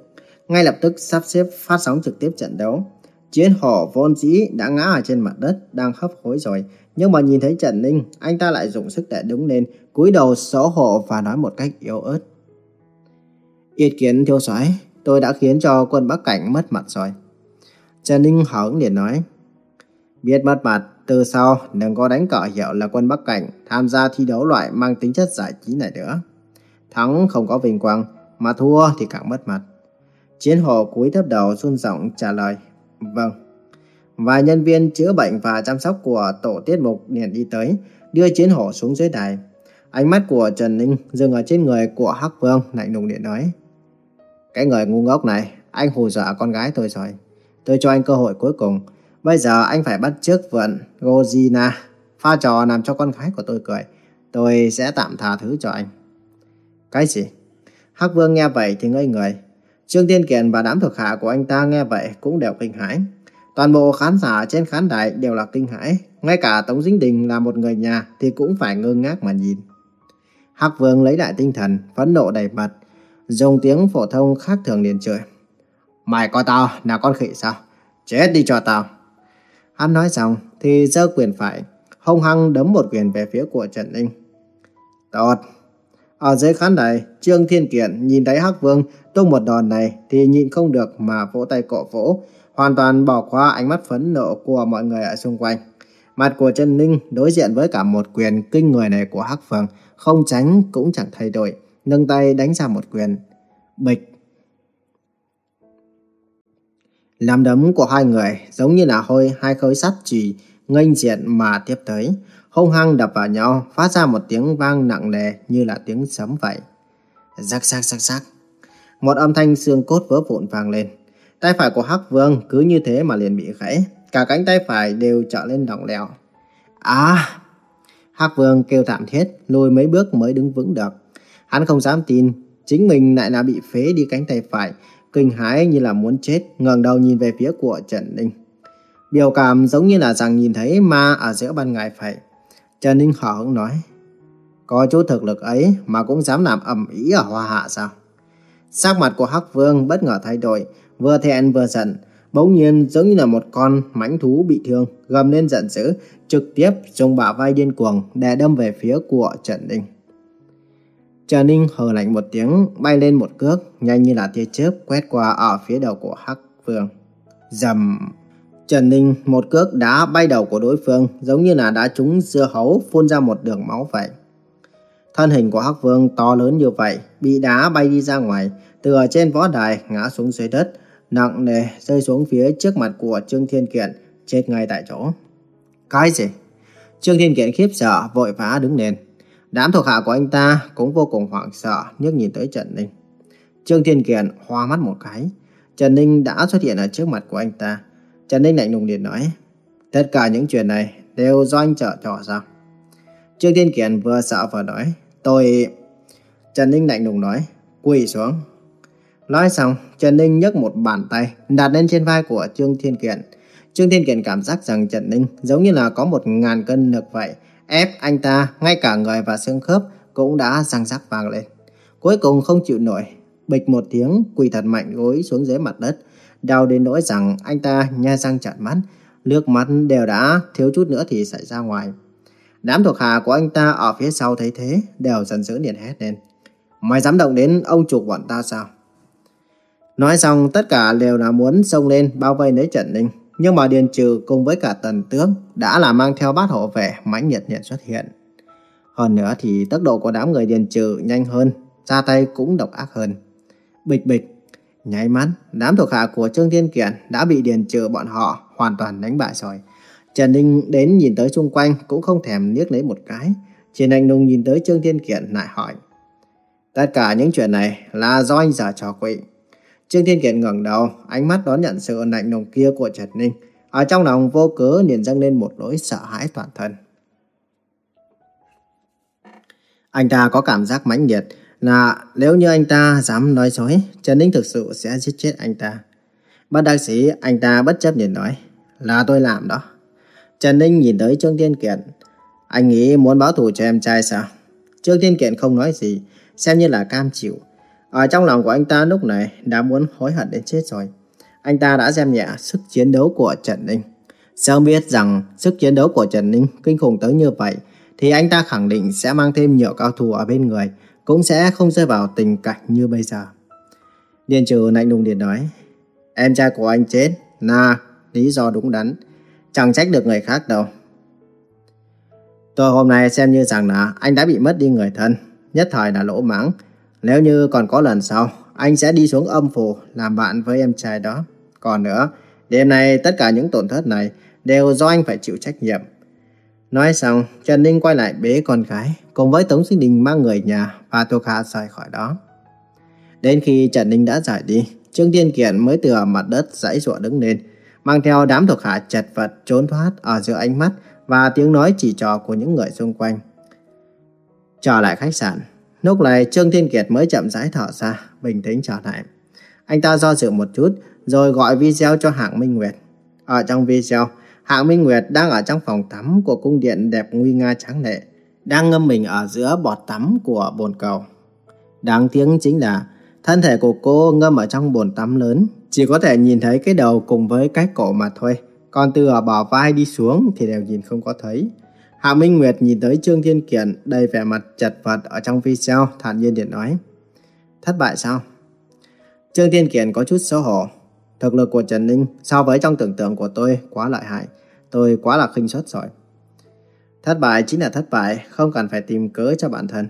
Ngay lập tức sắp xếp phát sóng trực tiếp trận đấu. Chiến hổ vốn dĩ đã ngã ở trên mặt đất đang hấp hối rồi, nhưng mà nhìn thấy Trần Ninh, anh ta lại dùng sức để đứng lên, cúi đầu xấu hổ và nói một cách yếu ớt. Yết kiến thiếu soái tôi đã khiến cho quân Bắc Cảnh mất mặt rồi. Trần Ninh hững liền nói, biết mất mặt, từ sau đừng có đánh cờ hiệu là quân Bắc Cảnh tham gia thi đấu loại mang tính chất giải trí này nữa. Thắng không có vinh quang, mà thua thì càng mất mặt. Chiến hồ cúi thấp đầu run rộng trả lời, vâng. Vài nhân viên chữa bệnh và chăm sóc của tổ tiết mục liền đi tới, đưa chiến hổ xuống dưới đài. Ánh mắt của Trần Ninh dừng ở trên người của Hắc Vương lạnh lùng điện nói. Cái người ngu ngốc này, anh hù dọa con gái tôi rồi. Tôi cho anh cơ hội cuối cùng. Bây giờ anh phải bắt chước vận Gojina, pha trò làm cho con gái của tôi cười. Tôi sẽ tạm tha thứ cho anh. Cái gì? Hắc Vương nghe vậy thì ngây người. Trương Thiên Kiền và đám thuộc hạ của anh ta nghe vậy cũng đều kinh hãi. Toàn bộ khán giả trên khán đài đều là kinh hãi. Ngay cả Tống Dính Đình là một người nhà thì cũng phải ngơ ngác mà nhìn. Hắc Vương lấy lại tinh thần, phẫn nộ đầy mặt, dùng tiếng phổ thông khác thường liền chửi. Mày coi tao là con khỉ sao? Chết đi cho tao. Hắn nói xong thì giơ quyền phải, hung hăng đấm một quyền về phía của Trần Ninh. Tốt! Ở dưới khán đài, Trương Thiên Kiện nhìn thấy Hắc Vương tung một đòn này thì nhịn không được mà vỗ tay cổ vỗ, hoàn toàn bỏ qua ánh mắt phẫn nộ của mọi người ở xung quanh. Mặt của Trần Ninh đối diện với cả một quyền kinh người này của Hắc Vương, không tránh cũng chẳng thay đổi, nâng tay đánh ra một quyền. Bịch! Làm đấm của hai người giống như là hôi hai khối sắt chỉ nghênh diện mà tiếp tới, hung hăng đập vào nhau, phát ra một tiếng vang nặng nề như là tiếng sấm vậy. Rắc rắc rắc rắc. Một âm thanh xương cốt vỡ vụn vang lên. Tay phải của Hắc Vương cứ như thế mà liền bị gãy, cả cánh tay phải đều trở lên đỏng lẻo. À! Hắc Vương kêu thảm thiết, lùi mấy bước mới đứng vững được. Hắn không dám tin, chính mình lại là bị phế đi cánh tay phải, kinh hãi như là muốn chết, ngẩng đầu nhìn về phía của Trần Ninh. Biểu cảm giống như là rằng nhìn thấy ma ở giữa ban ngày vậy. Trần Ninh hở hững nói, có chút thực lực ấy mà cũng dám làm ẩm ý ở Hoa Hạ sao? Sắc mặt của Hắc Vương bất ngờ thay đổi, vừa thẹn vừa giận, bỗng nhiên giống như là một con mãnh thú bị thương, gầm lên giận dữ, trực tiếp dùng bả vai điên cuồng để đâm về phía của Trần Ninh. Trần Ninh hờ lạnh một tiếng, bay lên một cước, nhanh như là tia chớp quét qua ở phía đầu của Hắc Vương. Dầm! Trần Ninh một cước đá bay đầu của đối phương, giống như là đã trúng dưa hấu phun ra một đường máu vậy. Thân hình của Hắc Vương to lớn như vậy, bị đá bay đi ra ngoài, từ ở trên võ đài ngã xuống dưới đất, nặng nề rơi xuống phía trước mặt của Trương Thiên Kiện, chết ngay tại chỗ. Cái gì? Trương Thiên Kiện khiếp sợ, vội vã đứng lên. Đám thuộc hạ của anh ta cũng vô cùng hoảng sợ, nhức nhìn tới Trần Ninh. Trương Thiên Kiện hoa mắt một cái. Trần Ninh đã xuất hiện ở trước mặt của anh ta. Trần Ninh lạnh lùng liền nói, tất cả những chuyện này đều do anh trợ trò sao? Trương Thiên Kiện vừa sợ vừa nói, tôi... Trần Ninh lạnh lùng nói, quỳ xuống. Nói xong, Trần Ninh nhấc một bàn tay đặt lên trên vai của Trương Thiên Kiện. Trương Thiên Kiện cảm giác rằng Trần Ninh giống như là có một ngàn cân lực vậy, ép anh ta, ngay cả người và xương khớp cũng đã răng rắc vang lên. Cuối cùng không chịu nổi, bịch một tiếng quỳ thật mạnh gối xuống dưới mặt đất, đau đến nỗi rằng anh ta nha răng chặt mắt, nước mắt đều đã thiếu chút nữa thì xảy ra ngoài. Đám thuộc hạ của anh ta ở phía sau thấy thế đều dần dữ điền hét lên. Mày dám động đến ông chủ bọn ta sao? Nói xong tất cả đều là muốn xông lên bao vây lấy Trần Ninh. Nhưng mà Điền Trừ cùng với cả Tần Tướng đã là mang theo bát hộ vệ mãnh nhiệt nhiệt xuất hiện. Hơn nữa thì tốc độ của đám người Điền Trừ nhanh hơn, ra tay cũng độc ác hơn. Bịch bịch, nháy mắt, đám thuộc hạ của Trương Thiên Kiện đã bị Điền Trừ bọn họ hoàn toàn đánh bại rồi. Trần Ninh đến nhìn tới xung quanh cũng không thèm liếc lấy một cái. Chỉ anh nung nhìn tới Trương Thiên Kiện lại hỏi. Tất cả những chuyện này là do anh giả trò quỷ. Trương Thiên Kiện ngẩng đầu, ánh mắt đón nhận sự lạnh lùng kia của Trần Ninh. Ở trong lòng vô cớ liền dâng lên một nỗi sợ hãi toàn thân. Anh ta có cảm giác mãnh liệt là nếu như anh ta dám nói dối, Trần Ninh thực sự sẽ giết chết anh ta. Bất đắc sĩ, anh ta bất chấp liền nói, là tôi làm đó. Trần Ninh nhìn tới Trương Thiên Kiện, anh nghĩ muốn báo thù cho em trai sao? Trương Thiên Kiện không nói gì, xem như là cam chịu. Ở trong lòng của anh ta lúc này đã muốn hối hận đến chết rồi. Anh ta đã xem nhẹ sức chiến đấu của Trần Ninh. Sớm biết rằng sức chiến đấu của Trần Ninh kinh khủng tới như vậy, thì anh ta khẳng định sẽ mang thêm nhiều cao thủ ở bên người, cũng sẽ không rơi vào tình cảnh như bây giờ. Điền trừ lạnh lùng điện nói, em trai của anh chết na lý do đúng đắn, chẳng trách được người khác đâu. Tôi hôm nay xem như rằng là anh đã bị mất đi người thân, nhất thời là lỗ mãng, nếu như còn có lần sau, anh sẽ đi xuống âm phủ làm bạn với em trai đó. Còn nữa, đêm nay tất cả những tổn thất này đều do anh phải chịu trách nhiệm. Nói xong, Trần Ninh quay lại bế con gái, cùng với Tống Sinh Đình mang người nhà và Tô Kha rời khỏi đó. Đến khi Trần Ninh đã rời đi, Trương Thiên Kiện mới từ mặt đất dãy rụa đứng lên, mang theo đám thuộc hạ chật vật trốn thoát ở giữa ánh mắt và tiếng nói chỉ trò của những người xung quanh. Trở lại khách sạn, Lúc này Trương Thiên Kiệt mới chậm rãi thở ra, bình tĩnh trở lại. Anh ta do dự một chút, rồi gọi video cho Hạng Minh Nguyệt. Ở trong video, Hạng Minh Nguyệt đang ở trong phòng tắm của cung điện đẹp nguy nga trắng lệ, đang ngâm mình ở giữa bọt tắm của bồn cầu. Đáng tiếng chính là thân thể của cô ngâm ở trong bồn tắm lớn, chỉ có thể nhìn thấy cái đầu cùng với cái cổ mà thôi, còn từ ở bờ vai đi xuống thì đều nhìn không có thấy. Hạ Minh Nguyệt nhìn tới Trương Thiên Kiện đầy vẻ mặt chật vật ở trong video, thản nhiên điện nói. Thất bại sao? Trương Thiên Kiện có chút xấu hổ. Thực lực của Trần Ninh so với trong tưởng tượng của tôi quá lợi hại. Tôi quá là khinh suất rồi. Thất bại chính là thất bại, không cần phải tìm cớ cho bản thân.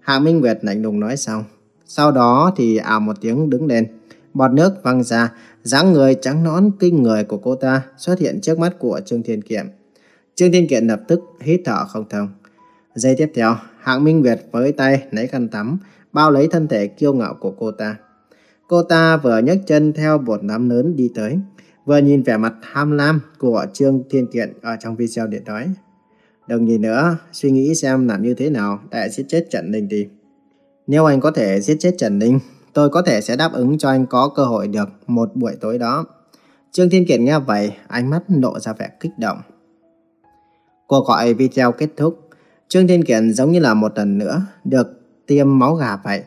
Hạ Minh Nguyệt lạnh lùng nói xong. Sau đó thì ảo một tiếng đứng lên. Bọt nước văng ra, dáng người trắng nõn kinh người của cô ta xuất hiện trước mắt của Trương Thiên Kiện. Trương Thiên Kiện lập tức hít thở không thông. Giây tiếp theo, Hạng Minh Việt với tay lấy khăn tắm, bao lấy thân thể kiêu ngạo của cô ta. Cô ta vừa nhấc chân theo một đám lớn đi tới, vừa nhìn vẻ mặt tham lam của Trương Thiên Kiện ở trong video điện nói. Đừng nhìn nữa, suy nghĩ xem làm như thế nào để giết chết Trần Ninh đi. Nếu anh có thể giết chết Trần Ninh, tôi có thể sẽ đáp ứng cho anh có cơ hội được một buổi tối đó. Trương Thiên Kiện nghe vậy, ánh mắt lộ ra vẻ kích động. Cuộc gọi video kết thúc, Trương Thiên Kiện giống như là một lần nữa được tiêm máu gà vậy.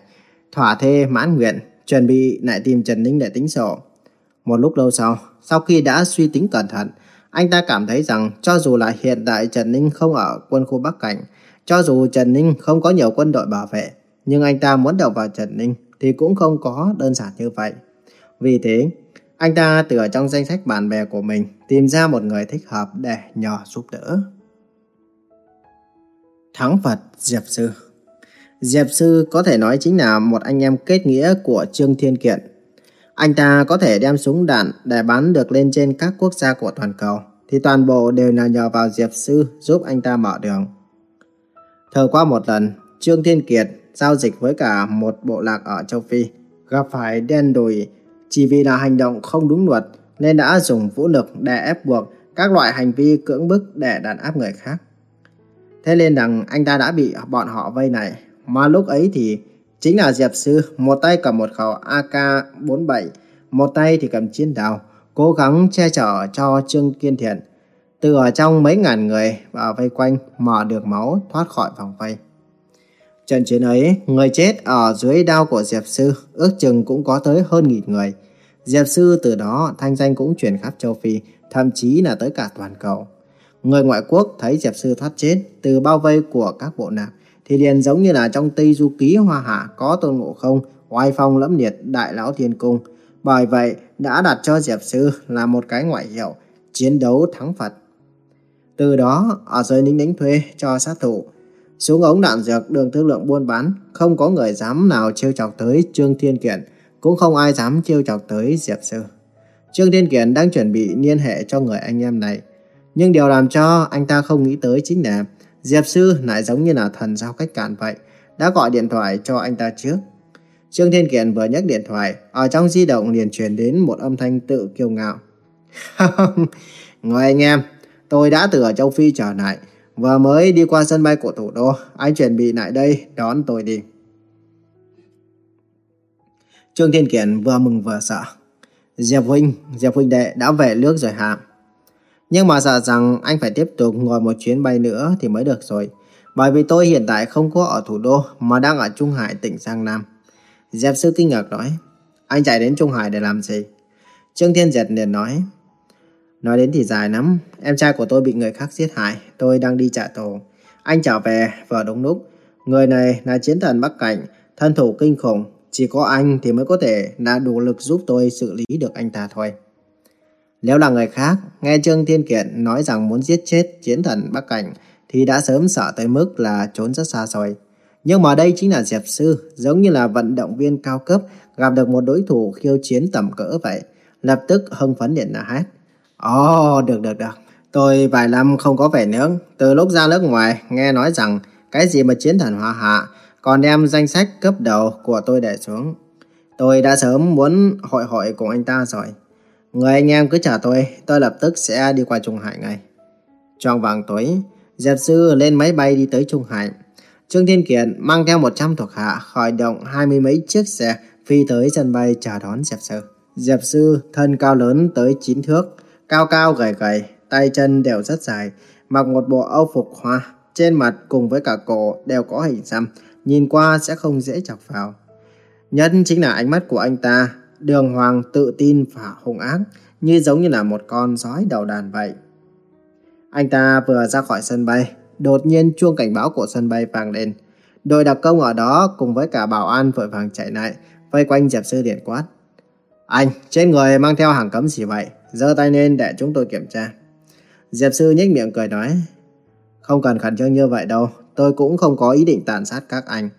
Thỏa thê mãn nguyện, chuẩn bị lại tìm Trần Ninh để tính sổ. Một lúc lâu sau, sau khi đã suy tính cẩn thận, anh ta cảm thấy rằng cho dù là hiện tại Trần Ninh không ở quân khu Bắc Cảnh, cho dù Trần Ninh không có nhiều quân đội bảo vệ, nhưng anh ta muốn đầu vào Trần Ninh thì cũng không có đơn giản như vậy. Vì thế, anh ta từ ở trong danh sách bạn bè của mình tìm ra một người thích hợp để nhờ giúp đỡ. Thắng Phật Diệp Sư Diệp Sư có thể nói chính là một anh em kết nghĩa của Trương Thiên Kiện. Anh ta có thể đem súng đạn để bắn được lên trên các quốc gia của toàn cầu, thì toàn bộ đều là nhờ vào Diệp Sư giúp anh ta mở đường. Thờ qua một lần, Trương Thiên Kiệt giao dịch với cả một bộ lạc ở châu Phi, gặp phải đen đùi chỉ vì là hành động không đúng luật nên đã dùng vũ lực để ép buộc các loại hành vi cưỡng bức để đàn áp người khác. Thế nên rằng anh ta đã bị bọn họ vây này. Mà lúc ấy thì chính là Diệp Sư, một tay cầm một khẩu AK-47, một tay thì cầm chiến đao, cố gắng che chở cho Trương Kiên Thiện. Từ ở trong mấy ngàn người và vây quanh mở được máu thoát khỏi vòng vây. Trận chiến ấy, người chết ở dưới đao của Diệp Sư ước chừng cũng có tới hơn nghìn người. Diệp Sư từ đó thanh danh cũng truyền khắp châu Phi, thậm chí là tới cả toàn cầu. Người ngoại quốc thấy Diệp Sư thoát chết từ bao vây của các bộ nạp thì liền giống như là trong Tây Du Ký Hoa Hạ có tôn ngộ không, oai phong lẫm liệt đại lão thiên cung. Bởi vậy đã đặt cho Diệp Sư là một cái ngoại hiệu chiến đấu thắng Phật. Từ đó ở dưới lính đánh thuê cho sát thủ xuống ống đạn dược đường thương lượng buôn bán không có người dám nào trêu chọc tới Trương Thiên Kiện cũng không ai dám trêu chọc tới Diệp Sư. Trương Thiên Kiện đang chuẩn bị liên hệ cho người anh em này nhưng điều làm cho anh ta không nghĩ tới chính là Diệp Sư lại giống như là thần giao cách cản vậy, đã gọi điện thoại cho anh ta trước. Trương Thiên Kiện vừa nhấc điện thoại, ở trong di động liền truyền đến một âm thanh tự kiêu ngạo. ngồi anh em, tôi đã từ ở châu Phi trở lại, vừa mới đi qua sân bay của thủ đô, anh chuẩn bị lại đây đón tôi đi. Trương Thiên Kiện vừa mừng vừa sợ. Diệp Huynh, Diệp Huynh đệ đã về nước rồi hả? Nhưng mà sợ rằng anh phải tiếp tục ngồi một chuyến bay nữa thì mới được rồi. Bởi vì tôi hiện tại không có ở thủ đô, mà đang ở Trung Hải, tỉnh Giang Nam. Dẹp sư kinh ngạc nói. Anh chạy đến Trung Hải để làm gì? Trương Thiên Diệt liền nói. Nói đến thì dài lắm. Em trai của tôi bị người khác giết hại. Tôi đang đi trả tù. Anh trở về vừa đúng lúc. Người này là chiến thần Bắc Cảnh. Thân thủ kinh khủng. Chỉ có anh thì mới có thể đã đủ lực giúp tôi xử lý được anh ta thôi. Nếu là người khác, nghe Trương Thiên Kiện nói rằng muốn giết chết chiến thần Bắc Cảnh thì đã sớm sợ tới mức là trốn rất xa rồi. Nhưng mà đây chính là Diệp Sư, giống như là vận động viên cao cấp gặp được một đối thủ khiêu chiến tầm cỡ vậy. Lập tức hưng phấn điện là hát. Ồ, oh, được được được. Tôi vài năm không có vẻ nữa. Từ lúc ra nước ngoài, nghe nói rằng cái gì mà chiến thần hoa hạ còn đem danh sách cấp đầu của tôi để xuống. Tôi đã sớm muốn hội hội cùng anh ta rồi. Người anh em cứ chờ tôi, tôi lập tức sẽ đi qua Trung Hải ngay. Trong vàng tối, Diệp Sư lên máy bay đi tới Trung Hải. Trương Thiên Kiện mang theo 100 thuộc hạ khởi động hai mươi mấy chiếc xe phi tới sân bay chờ đón Diệp Sư. Diệp Sư thân cao lớn tới 9 thước, cao cao gầy gầy, tay chân đều rất dài, mặc một bộ âu phục hoa, trên mặt cùng với cả cổ đều có hình xăm, nhìn qua sẽ không dễ chọc vào. Nhất chính là ánh mắt của anh ta đường hoàng tự tin và hung ác, như giống như là một con sói đầu đàn vậy. Anh ta vừa ra khỏi sân bay, đột nhiên chuông cảnh báo của sân bay vang lên. Đội đặc công ở đó cùng với cả bảo an vội vàng chạy lại, vây quanh Diệp Sư điện quát. Anh, trên người mang theo hàng cấm gì vậy? giơ tay lên để chúng tôi kiểm tra. Diệp Sư nhếch miệng cười nói. Không cần khẩn trương như vậy đâu, tôi cũng không có ý định tàn sát các anh.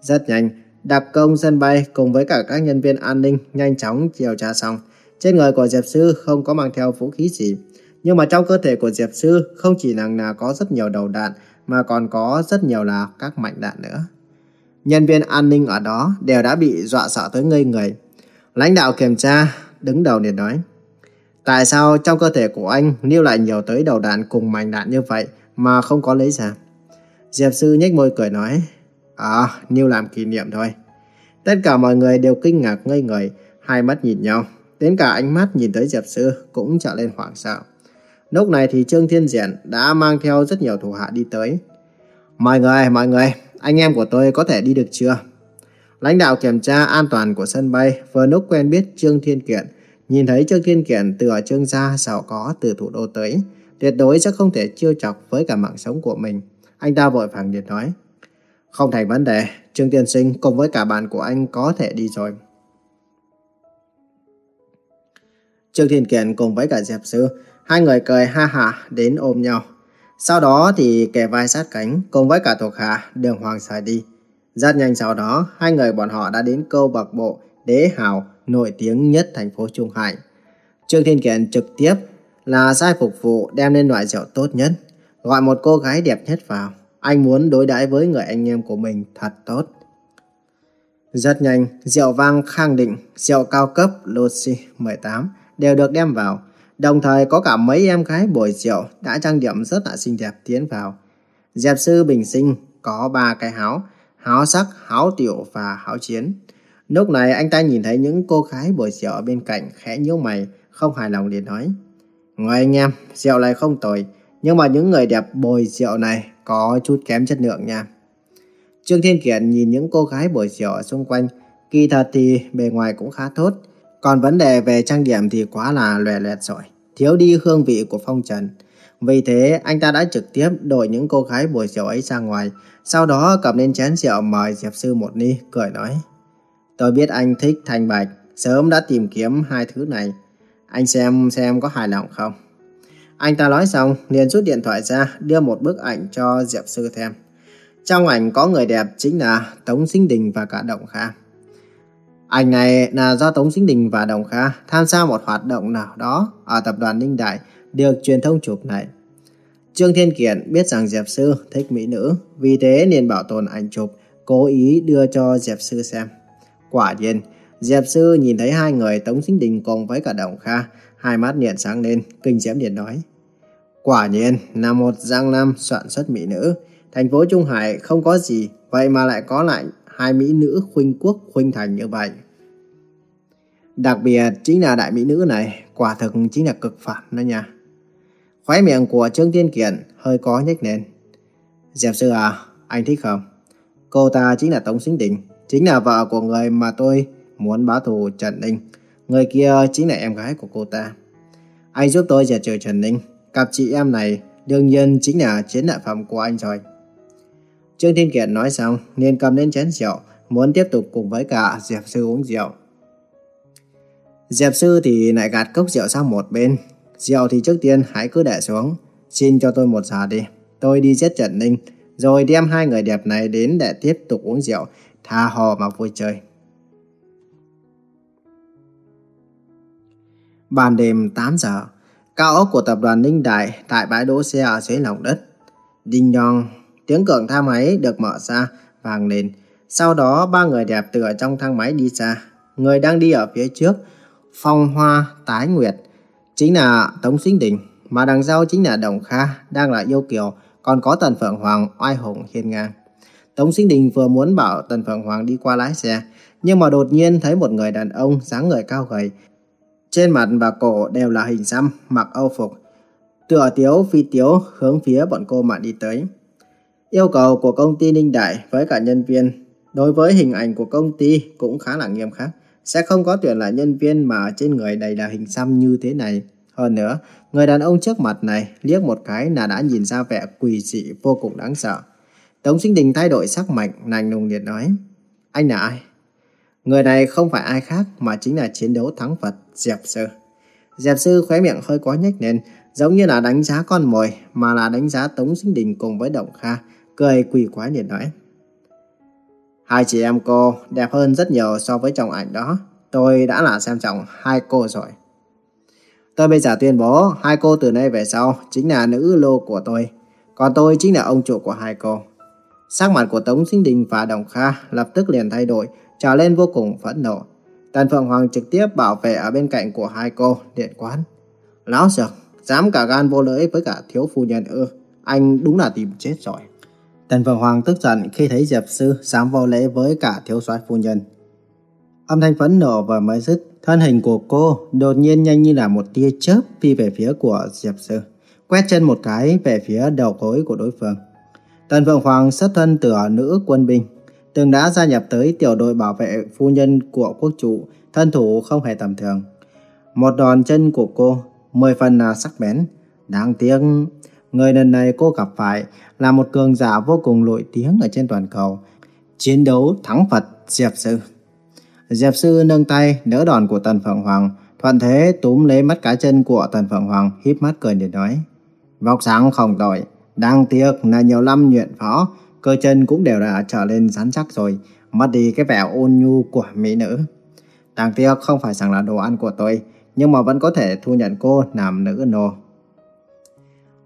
Rất nhanh, đạp công sân bay cùng với cả các nhân viên an ninh nhanh chóng điều tra xong. Trên người của Diệp Sư không có mang theo vũ khí gì. Nhưng mà trong cơ thể của Diệp Sư không chỉ là, là có rất nhiều đầu đạn mà còn có rất nhiều là các mạnh đạn nữa. Nhân viên an ninh ở đó đều đã bị dọa sợ tới ngây người. Lãnh đạo kiểm tra đứng đầu liền nói. Tại sao trong cơ thể của anh lưu lại nhiều tới đầu đạn cùng mảnh đạn như vậy mà không có lấy ra? Diệp Sư nhếch môi cười nói. À, lưu làm kỷ niệm thôi. Tất cả mọi người đều kinh ngạc ngây người, hai mắt nhìn nhau. Đến cả ánh mắt nhìn tới Diệp Sư cũng trở lên hoảng sợ. Lúc này thì Trương Thiên Diện đã mang theo rất nhiều thủ hạ đi tới. Mọi người, mọi người, anh em của tôi có thể đi được chưa? Lãnh đạo kiểm tra an toàn của sân bay vừa lúc quen biết Trương Thiên Kiện. Nhìn thấy Trương Thiên Kiện từ ở Trương gia giàu có từ thủ đô tới, tuyệt đối sẽ không thể chiêu chọc với cả mạng sống của mình. Anh ta vội vàng điện nói. Không thành vấn đề, Trương Tiên Sinh cùng với cả bạn của anh có thể đi rồi. Trương Thiên Kiện cùng với cả Diệp Sư, hai người cười ha hả đến ôm nhau. Sau đó thì kề vai sát cánh cùng với cả thuộc hạ đường hoàng xài đi. Rất nhanh sau đó, hai người bọn họ đã đến câu bạc bộ Đế Hào nổi tiếng nhất thành phố Trung Hải. Trương Thiên Kiện trực tiếp là sai phục vụ đem lên loại rượu tốt nhất, gọi một cô gái đẹp nhất vào. Anh muốn đối đãi với người anh em của mình thật tốt. Rất nhanh, rượu vang khang định, rượu cao cấp Lucy 18 đều được đem vào. Đồng thời có cả mấy em gái bồi rượu đã trang điểm rất là xinh đẹp tiến vào. Dẹp sư bình sinh có ba cái háo, háo sắc, háo tiểu và háo chiến. Lúc này anh ta nhìn thấy những cô gái bồi rượu ở bên cạnh khẽ nhíu mày, không hài lòng liền nói. Người anh em, rượu này không tồi, nhưng mà những người đẹp bồi rượu này có chút kém chất lượng nha. Trương Thiên Kiện nhìn những cô gái buổi chiều ở xung quanh, kỳ thật thì bề ngoài cũng khá tốt, còn vấn đề về trang điểm thì quá là lòe loẹt rồi, thiếu đi hương vị của phong trần. Vì thế anh ta đã trực tiếp đổi những cô gái buổi chiều ấy ra ngoài, sau đó cầm lên chén rượu mời Diệp Sư một ly, cười nói. Tôi biết anh thích thanh bạch, sớm đã tìm kiếm hai thứ này. Anh xem xem có hài lòng không? Anh ta nói xong, liền rút điện thoại ra, đưa một bức ảnh cho Diệp Sư xem. Trong ảnh có người đẹp chính là Tống Sinh Đình và cả Động Kha. Ảnh này là do Tống Sinh Đình và Đồng Kha tham gia một hoạt động nào đó ở tập đoàn Ninh Đại được truyền thông chụp này. Trương Thiên Kiện biết rằng Diệp Sư thích mỹ nữ, vì thế liền bảo tồn ảnh chụp, cố ý đưa cho Diệp Sư xem. Quả nhiên, Diệp Sư nhìn thấy hai người Tống Sinh Đình cùng với cả Đồng Kha, hai mắt liền sáng lên, kinh diễm liền nói. Quả nhiên là một giang nam soạn xuất mỹ nữ, thành phố Trung Hải không có gì, vậy mà lại có lại hai mỹ nữ khuynh quốc khuynh thành như vậy. Đặc biệt chính là đại mỹ nữ này, quả thực chính là cực phẩm đó nha. Khóe miệng của Trương Tiên Kiện hơi có nhếch lên. Diệp Sư à, anh thích không? Cô ta chính là Tống Sinh Đình, chính là vợ của người mà tôi muốn báo thù Trần Ninh. Người kia chính là em gái của cô ta. Anh giúp tôi diệt trừ Trần Ninh. Cặp chị em này đương nhiên chính là chiến lợi phẩm của anh rồi. Trương Thiên Kiệt nói xong, liền cầm lên chén rượu, muốn tiếp tục cùng với cả Diệp Sư uống rượu. Diệp Sư thì lại gạt cốc rượu sang một bên. Rượu thì trước tiên hãy cứ để xuống. Xin cho tôi một giờ đi. Tôi đi giết Trần Ninh, rồi đem hai người đẹp này đến để tiếp tục uống rượu, tha hồ mà vui chơi. Ban đêm 8 giờ, cao ốc của tập đoàn Ninh Đại tại bãi đỗ xe ở dưới lòng đất. Đinh nhong Tiếng cường thang máy được mở ra, vang lên. Sau đó ba người đẹp từ ở trong thang máy đi ra. Người đang đi ở phía trước, phong hoa tái nguyệt, chính là Tống Sinh Đình. Mà đằng sau chính là Đồng Kha, đang là yêu kiều, còn có Tần Phượng Hoàng oai hùng hiên ngang. Tống Sinh Đình vừa muốn bảo Tần Phượng Hoàng đi qua lái xe, nhưng mà đột nhiên thấy một người đàn ông dáng người cao gầy. Trên mặt và cổ đều là hình xăm, mặc âu phục. Tựa tiếu phi tiếu hướng phía bọn cô mà đi tới. Yêu cầu của công ty Ninh Đại với cả nhân viên đối với hình ảnh của công ty cũng khá là nghiêm khắc. sẽ không có tuyển lại nhân viên mà trên người đầy là hình xăm như thế này. Hơn nữa, người đàn ông trước mặt này liếc một cái là đã nhìn ra vẻ quỷ dị vô cùng đáng sợ. Tống Sinh Đình thay đổi sắc mạnh, nành nùng liệt nói. Anh là ai? Người này không phải ai khác mà chính là chiến đấu thắng Phật Diệp Sư. Diệp Sư khóe miệng hơi có nhếch lên, giống như là đánh giá con mồi mà là đánh giá Tống Sinh Đình cùng với Động Kha, cười quỷ quái liền nói. Hai chị em cô đẹp hơn rất nhiều so với chồng ảnh đó. Tôi đã là xem trọng hai cô rồi. Tôi bây giờ tuyên bố hai cô từ nay về sau chính là nữ lô của tôi. Còn tôi chính là ông chủ của hai cô. Sắc mặt của Tống Sinh Đình và Đồng Kha lập tức liền thay đổi, trở lên vô cùng phẫn nộ. Tần Phượng Hoàng trực tiếp bảo vệ ở bên cạnh của hai cô, điện quán. Lão sực, dám cả gan vô lễ với cả thiếu phu nhân ư. Anh đúng là tìm chết rồi. Tần Phượng Hoàng tức giận khi thấy Diệp Sư dám vô lễ với cả thiếu soái phu nhân. Âm thanh phẫn nộ vừa mới dứt, thân hình của cô đột nhiên nhanh như là một tia chớp phi về phía của Diệp Sư, quét chân một cái về phía đầu gối của đối phương. Tần Phượng Hoàng xuất thân từ nữ quân binh, từng đã gia nhập tới tiểu đội bảo vệ phu nhân của quốc chủ, thân thủ không hề tầm thường. Một đòn chân của cô, mười phần là sắc bén, đáng tiếc người lần này cô gặp phải là một cường giả vô cùng nổi tiếng ở trên toàn cầu, chiến đấu thắng Phật Diệp Sư. Diệp Sư nâng tay đỡ đòn của Tần Phượng Hoàng, thuận thế túm lấy mắt cá chân của Tần Phượng Hoàng, híp mắt cười để nói. Vóc sáng không tội, đáng tiếc là nhiều năm luyện phó, cơ chân cũng đều đã trở lên rắn chắc rồi, mất đi cái vẻ ôn nhu của mỹ nữ. Đáng tiếc không phải rằng là đồ ăn của tôi, nhưng mà vẫn có thể thu nhận cô làm nữ nô.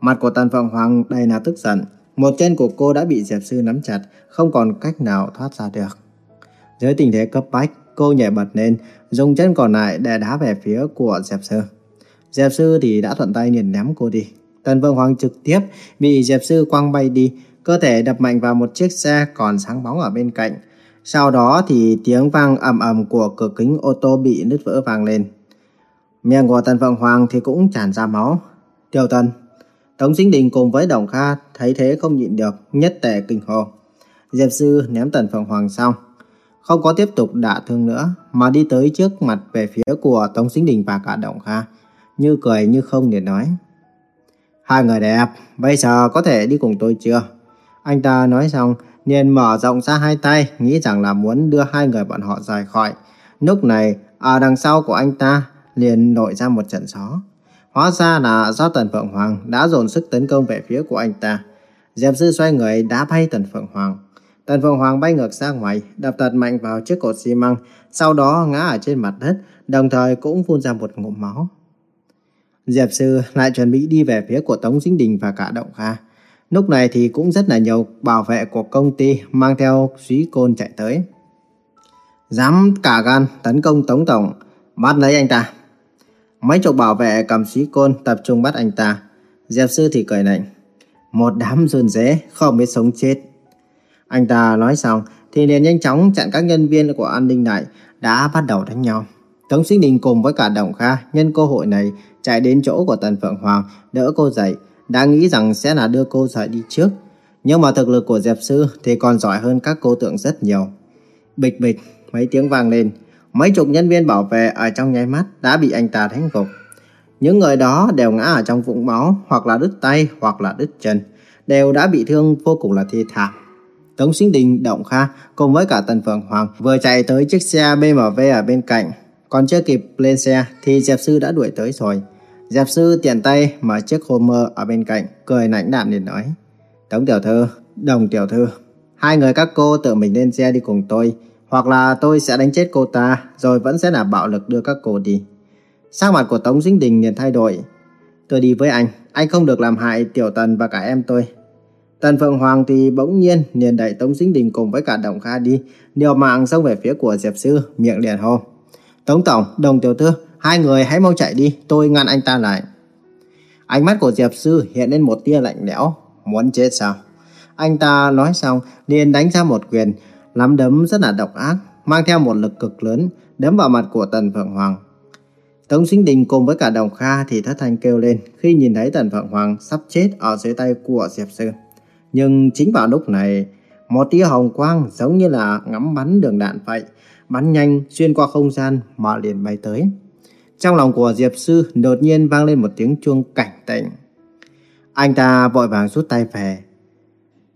Mặt của Tần Phượng Hoàng đầy là tức giận, một chân của cô đã bị Diệp Sư nắm chặt, không còn cách nào thoát ra được. Dưới tình thế cấp bách, cô nhảy bật lên, dùng chân còn lại để đá về phía của Diệp Sư. Diệp Sư thì đã thuận tay liền ném cô đi. Tần Vương Hoàng trực tiếp bị Diệp Sư quăng bay đi, cơ thể đập mạnh vào một chiếc xe còn sáng bóng ở bên cạnh. Sau đó thì tiếng vang ầm ầm của cửa kính ô tô bị nứt vỡ vang lên. Miệng của Tần phượng Hoàng thì cũng tràn ra máu. tiêu Tần, Tống Sinh Đình cùng với Đồng Kha thấy thế không nhịn được, nhất tề kinh hồ. Diệp Sư ném Tần Phượng Hoàng xong, không có tiếp tục đả thương nữa, mà đi tới trước mặt về phía của Tống Sinh Đình và cả Đồng Kha, như cười như không để nói. Hai người đẹp, bây giờ có thể đi cùng tôi chưa? Anh ta nói xong, liền mở rộng ra hai tay, nghĩ rằng là muốn đưa hai người bọn họ rời khỏi. Lúc này, ở đằng sau của anh ta, liền nổi ra một trận gió. Hóa ra là do Tần Phượng Hoàng đã dồn sức tấn công về phía của anh ta. Diệp Sư xoay người đá bay Tần Phượng Hoàng. Tần Phượng Hoàng bay ngược ra ngoài, đập thật mạnh vào chiếc cột xi măng, sau đó ngã ở trên mặt đất, đồng thời cũng phun ra một ngụm máu. Diệp Sư lại chuẩn bị đi về phía của Tống Dính Đình và cả Động Kha. Lúc này thì cũng rất là nhiều bảo vệ của công ty mang theo suý côn chạy tới. Dám cả gan tấn công Tống Tổng, bắt lấy anh ta. Mấy chục bảo vệ cầm suý côn tập trung bắt anh ta. Diệp Sư thì cười lạnh. Một đám run rế, không biết sống chết. Anh ta nói xong thì liền nhanh chóng chặn các nhân viên của an ninh lại đã bắt đầu đánh nhau. Tống Sinh Đình cùng với cả Đồng Kha nhân cơ hội này chạy đến chỗ của Tần Phượng Hoàng đỡ cô dậy, đã nghĩ rằng sẽ là đưa cô rời đi trước. Nhưng mà thực lực của Diệp Sư thì còn giỏi hơn các cô tượng rất nhiều. Bịch bịch, mấy tiếng vang lên, mấy chục nhân viên bảo vệ ở trong nháy mắt đã bị anh ta đánh gục. Những người đó đều ngã ở trong vũng máu, hoặc là đứt tay, hoặc là đứt chân, đều đã bị thương vô cùng là thi thảm. Tống Sinh Đình, Động Kha cùng với cả Tần Phượng Hoàng vừa chạy tới chiếc xe BMW ở bên cạnh. Còn chưa kịp lên xe thì Diệp Sư đã đuổi tới rồi. Diệp Sư tiện tay mở chiếc hồ mơ ở bên cạnh, cười lãnh đạm để nói. Tống Tiểu Thư, Đồng Tiểu Thư, hai người các cô tự mình lên xe đi cùng tôi. Hoặc là tôi sẽ đánh chết cô ta, rồi vẫn sẽ là bạo lực đưa các cô đi. Sắc mặt của Tống Sinh Đình liền thay đổi. Tôi đi với anh, anh không được làm hại Tiểu Tần và cả em tôi. Tần Phượng Hoàng thì bỗng nhiên liền đẩy Tống Sinh Đình cùng với cả Đồng Kha đi, điều mạng xông về phía của Diệp Sư, miệng liền hô. Tống Tổng, Đồng Tiểu Thư, hai người hãy mau chạy đi, tôi ngăn anh ta lại. Ánh mắt của Diệp Sư hiện lên một tia lạnh lẽo, muốn chết sao? Anh ta nói xong, liền đánh ra một quyền, nắm đấm rất là độc ác, mang theo một lực cực lớn, đấm vào mặt của Tần Phượng Hoàng. Tống Sinh Đình cùng với cả Đồng Kha thì thất thanh kêu lên khi nhìn thấy Tần Phượng Hoàng sắp chết ở dưới tay của Diệp Sư. Nhưng chính vào lúc này, một tia hồng quang giống như là ngắm bắn đường đạn vậy, bắn nhanh xuyên qua không gian mà liền bay tới. Trong lòng của Diệp Sư đột nhiên vang lên một tiếng chuông cảnh tỉnh. Anh ta vội vàng rút tay về.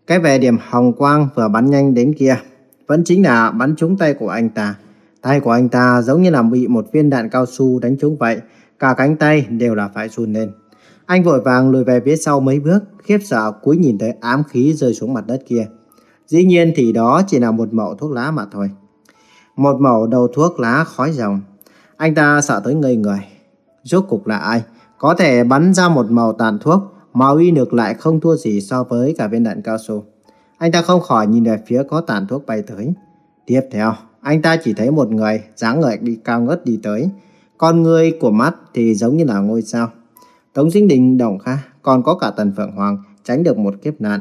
Cái vẻ điểm hồng quang vừa bắn nhanh đến kia vẫn chính là bắn trúng tay của anh ta. Tay của anh ta giống như là bị một viên đạn cao su đánh trúng vậy. Cả cánh tay đều là phải run lên. Anh vội vàng lùi về phía sau mấy bước, khiếp sợ cúi nhìn tới ám khí rơi xuống mặt đất kia. Dĩ nhiên thì đó chỉ là một mẩu thuốc lá mà thôi. Một mẩu đầu thuốc lá khói rồng. Anh ta sợ tới ngây người. Rốt cục là ai? Có thể bắn ra một màu tàn thuốc mà uy lực lại không thua gì so với cả viên đạn cao su. Anh ta không khỏi nhìn về phía có tàn thuốc bay tới. Tiếp theo, anh ta chỉ thấy một người dáng người đi cao ngất đi tới. Con người của mắt thì giống như là ngôi sao. Tống Sinh Đình, Đồng Kha, còn có cả Tần Phượng Hoàng tránh được một kiếp nạn.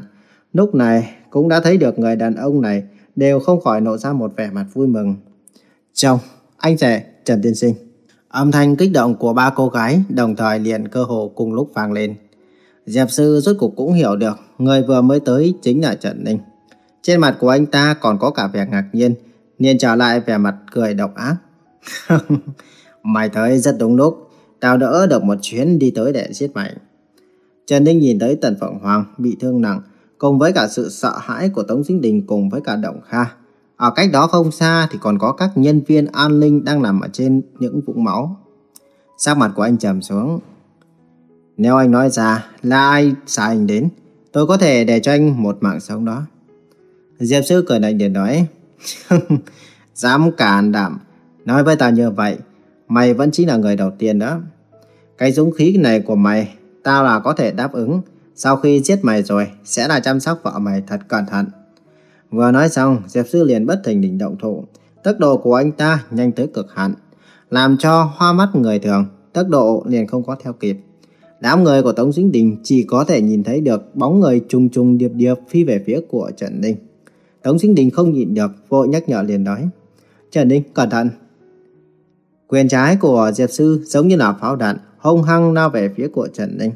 Lúc này cũng đã thấy được người đàn ông này đều không khỏi nộ ra một vẻ mặt vui mừng. Chồng, anh rể, Trần Tiên Sinh. Âm thanh kích động của ba cô gái đồng thời liền cơ hồ cùng lúc vang lên. Diệp Sư rốt cục cũng hiểu được người vừa mới tới chính là Trần Ninh. Trên mặt của anh ta còn có cả vẻ ngạc nhiên, liền trở lại vẻ mặt cười độc ác. mày tới rất đúng lúc, tao đỡ được một chuyến đi tới để giết mày. Trần Ninh nhìn tới Tần Phượng Hoàng bị thương nặng, cùng với cả sự sợ hãi của Tống Sinh Đình cùng với cả Động Kha. Ở cách đó không xa thì còn có các nhân viên an ninh đang nằm ở trên những vũng máu. Sắc mặt của anh trầm xuống. Nếu anh nói ra là ai xả anh đến, tôi có thể để cho anh một mạng sống đó. Diệp Sư cười lạnh để nói. Dám cản đảm, nói với tao như vậy, mày vẫn chỉ là người đầu tiên đó. Cái dũng khí này của mày, tao là có thể đáp ứng. Sau khi giết mày rồi, sẽ là chăm sóc vợ mày thật cẩn thận. Vừa nói xong, Diệp Sư liền bất thình lình động thủ. Tốc độ của anh ta nhanh tới cực hạn, làm cho hoa mắt người thường, tốc độ liền không có theo kịp. Đám người của Tống Dính Đình chỉ có thể nhìn thấy được bóng người trùng trùng điệp điệp phi về phía của Trần Ninh. Tống Dính Đình không nhịn được, vội nhắc nhở liền nói. Trần Ninh, cẩn thận. Quyền trái của Diệp Sư giống như là pháo đạn, hung hăng lao về phía của Trần Ninh.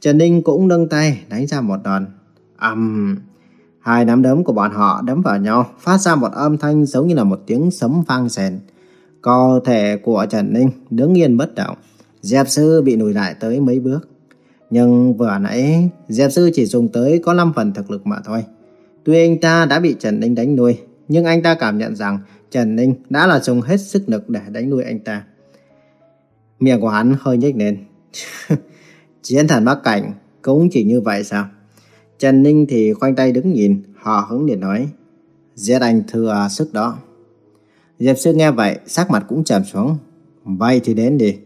Trần Ninh cũng nâng tay đánh ra một đòn. ầm, um, Hai nắm đấm của bọn họ đấm vào nhau, phát ra một âm thanh giống như là một tiếng sấm vang sền. Cơ thể của Trần Ninh đứng yên bất động. Diệp Sư bị lùi lại tới mấy bước. Nhưng vừa nãy, Diệp Sư chỉ dùng tới có 5 phần thực lực mà thôi. Tuy anh ta đã bị Trần Ninh đánh nuôi, nhưng anh ta cảm nhận rằng Trần Ninh đã là dùng hết sức lực để đánh nuôi anh ta. Miệng của hắn hơi nhếch lên. Chiến thần Bắc Cảnh cũng chỉ như vậy sao? Trần Ninh thì khoanh tay đứng nhìn, họ hứng để nói. Giết anh thừa sức đó. Diệp Sư nghe vậy, sắc mặt cũng trầm xuống. Vậy thì đến đi.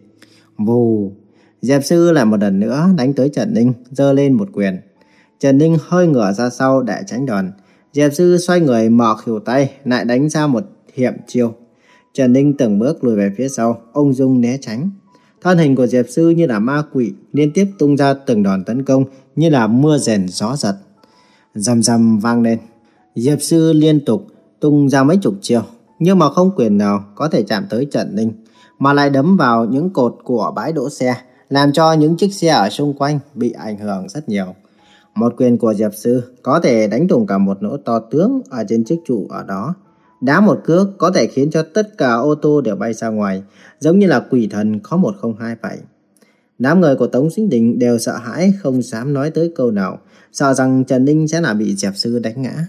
Vù. Diệp Sư lại một lần nữa đánh tới Trần Ninh, giơ lên một quyền. Trần Ninh hơi ngửa ra sau để tránh đòn. Diệp Sư xoay người mở khỉu tay, lại đánh ra một hiểm chiêu. Trần Ninh từng bước lùi về phía sau, ông Dung né tránh. Thân hình của Diệp Sư như là ma quỷ, liên tiếp tung ra từng đòn tấn công như là mưa rền gió giật. Rầm rầm vang lên. Diệp Sư liên tục tung ra mấy chục chiêu, nhưng mà không quyền nào có thể chạm tới Trần Ninh, mà lại đấm vào những cột của bãi đỗ xe, làm cho những chiếc xe ở xung quanh bị ảnh hưởng rất nhiều. Một quyền của Diệp Sư có thể đánh thủng cả một nỗ to tướng ở trên chiếc trụ ở đó. Đá một cước có thể khiến cho tất cả ô tô đều bay ra ngoài, giống như là quỷ thần có một không hai vậy. Đám người của Tống Sinh Đình đều sợ hãi không dám nói tới câu nào, sợ rằng Trần Ninh sẽ là bị Diệp Sư đánh ngã.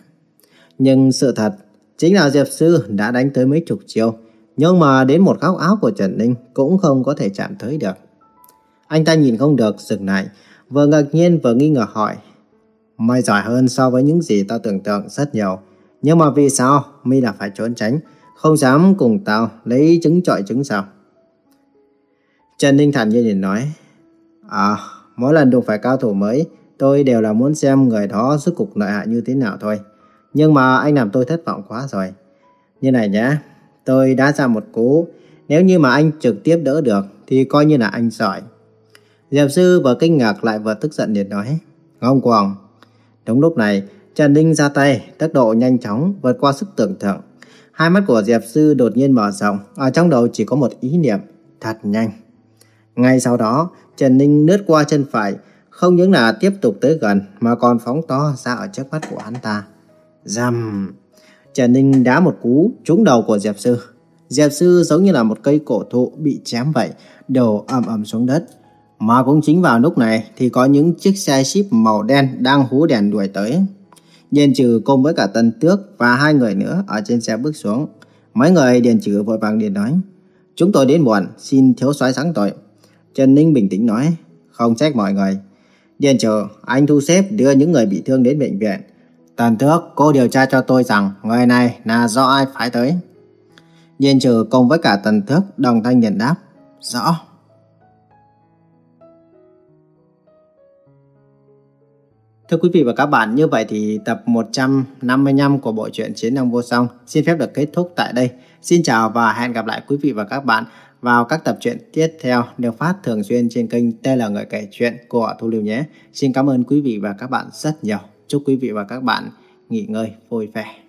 Nhưng sự thật chính là Diệp Sư đã đánh tới mấy chục chiêu, nhưng mà đến một góc áo của Trần Ninh cũng không có thể chạm tới được. Anh ta nhìn không được, dừng lại, vừa ngạc nhiên vừa nghi ngờ hỏi. Mày giỏi hơn so với những gì tao tưởng tượng rất nhiều. Nhưng mà vì sao mi là phải trốn tránh, không dám cùng tao lấy trứng trọi trứng sao? Trần Ninh thản nhiên liền nói, À, mỗi lần đụng phải cao thủ mới, tôi đều là muốn xem người đó rốt cục lợi hại như thế nào thôi. Nhưng mà anh làm tôi thất vọng quá rồi. Như này nhé, tôi đã ra một cú, nếu như mà anh trực tiếp đỡ được thì coi như là anh giỏi. Diệp sư vừa kinh ngạc lại vừa tức giận liền nói, Ngông cuồng. Đúng lúc này, Trần Ninh ra tay, tốc độ nhanh chóng, vượt qua sức tưởng tượng. Hai mắt của Diệp Sư đột nhiên mở rộng, ở trong đầu chỉ có một ý niệm, thật nhanh. Ngay sau đó, Trần Ninh lướt qua chân phải, không những là tiếp tục tới gần mà còn phóng to ra ở trước mắt của hắn ta. Rầm! Trần Ninh đá một cú trúng đầu của Diệp Sư. Diệp Sư giống như là một cây cổ thụ bị chém vậy, đầu ầm ầm xuống đất. Mà cũng chính vào lúc này thì có những chiếc xe ship màu đen đang hú đèn đuổi tới. Điền trừ cùng với cả Tân Tước và hai người nữa ở trên xe bước xuống. Mấy người Điền trừ vội vàng điện nói. Chúng tôi đến muộn, xin thiếu soái sáng tội. Trần Ninh bình tĩnh nói. Không trách mọi người. Điền trừ, anh thu xếp đưa những người bị thương đến bệnh viện. Tần Tước, cô điều tra cho tôi rằng người này là do ai phải tới. Điền trừ cùng với cả Tần Tước đồng thanh nhận đáp. Rõ. Thưa quý vị và các bạn, như vậy thì tập 155 của bộ truyện Chiến Long Vô Song xin phép được kết thúc tại đây. Xin chào và hẹn gặp lại quý vị và các bạn vào các tập truyện tiếp theo được phát thường xuyên trên kênh Tên là Người Kể Chuyện của Thu Liêu nhé. Xin cảm ơn quý vị và các bạn rất nhiều. Chúc quý vị và các bạn nghỉ ngơi vui vẻ.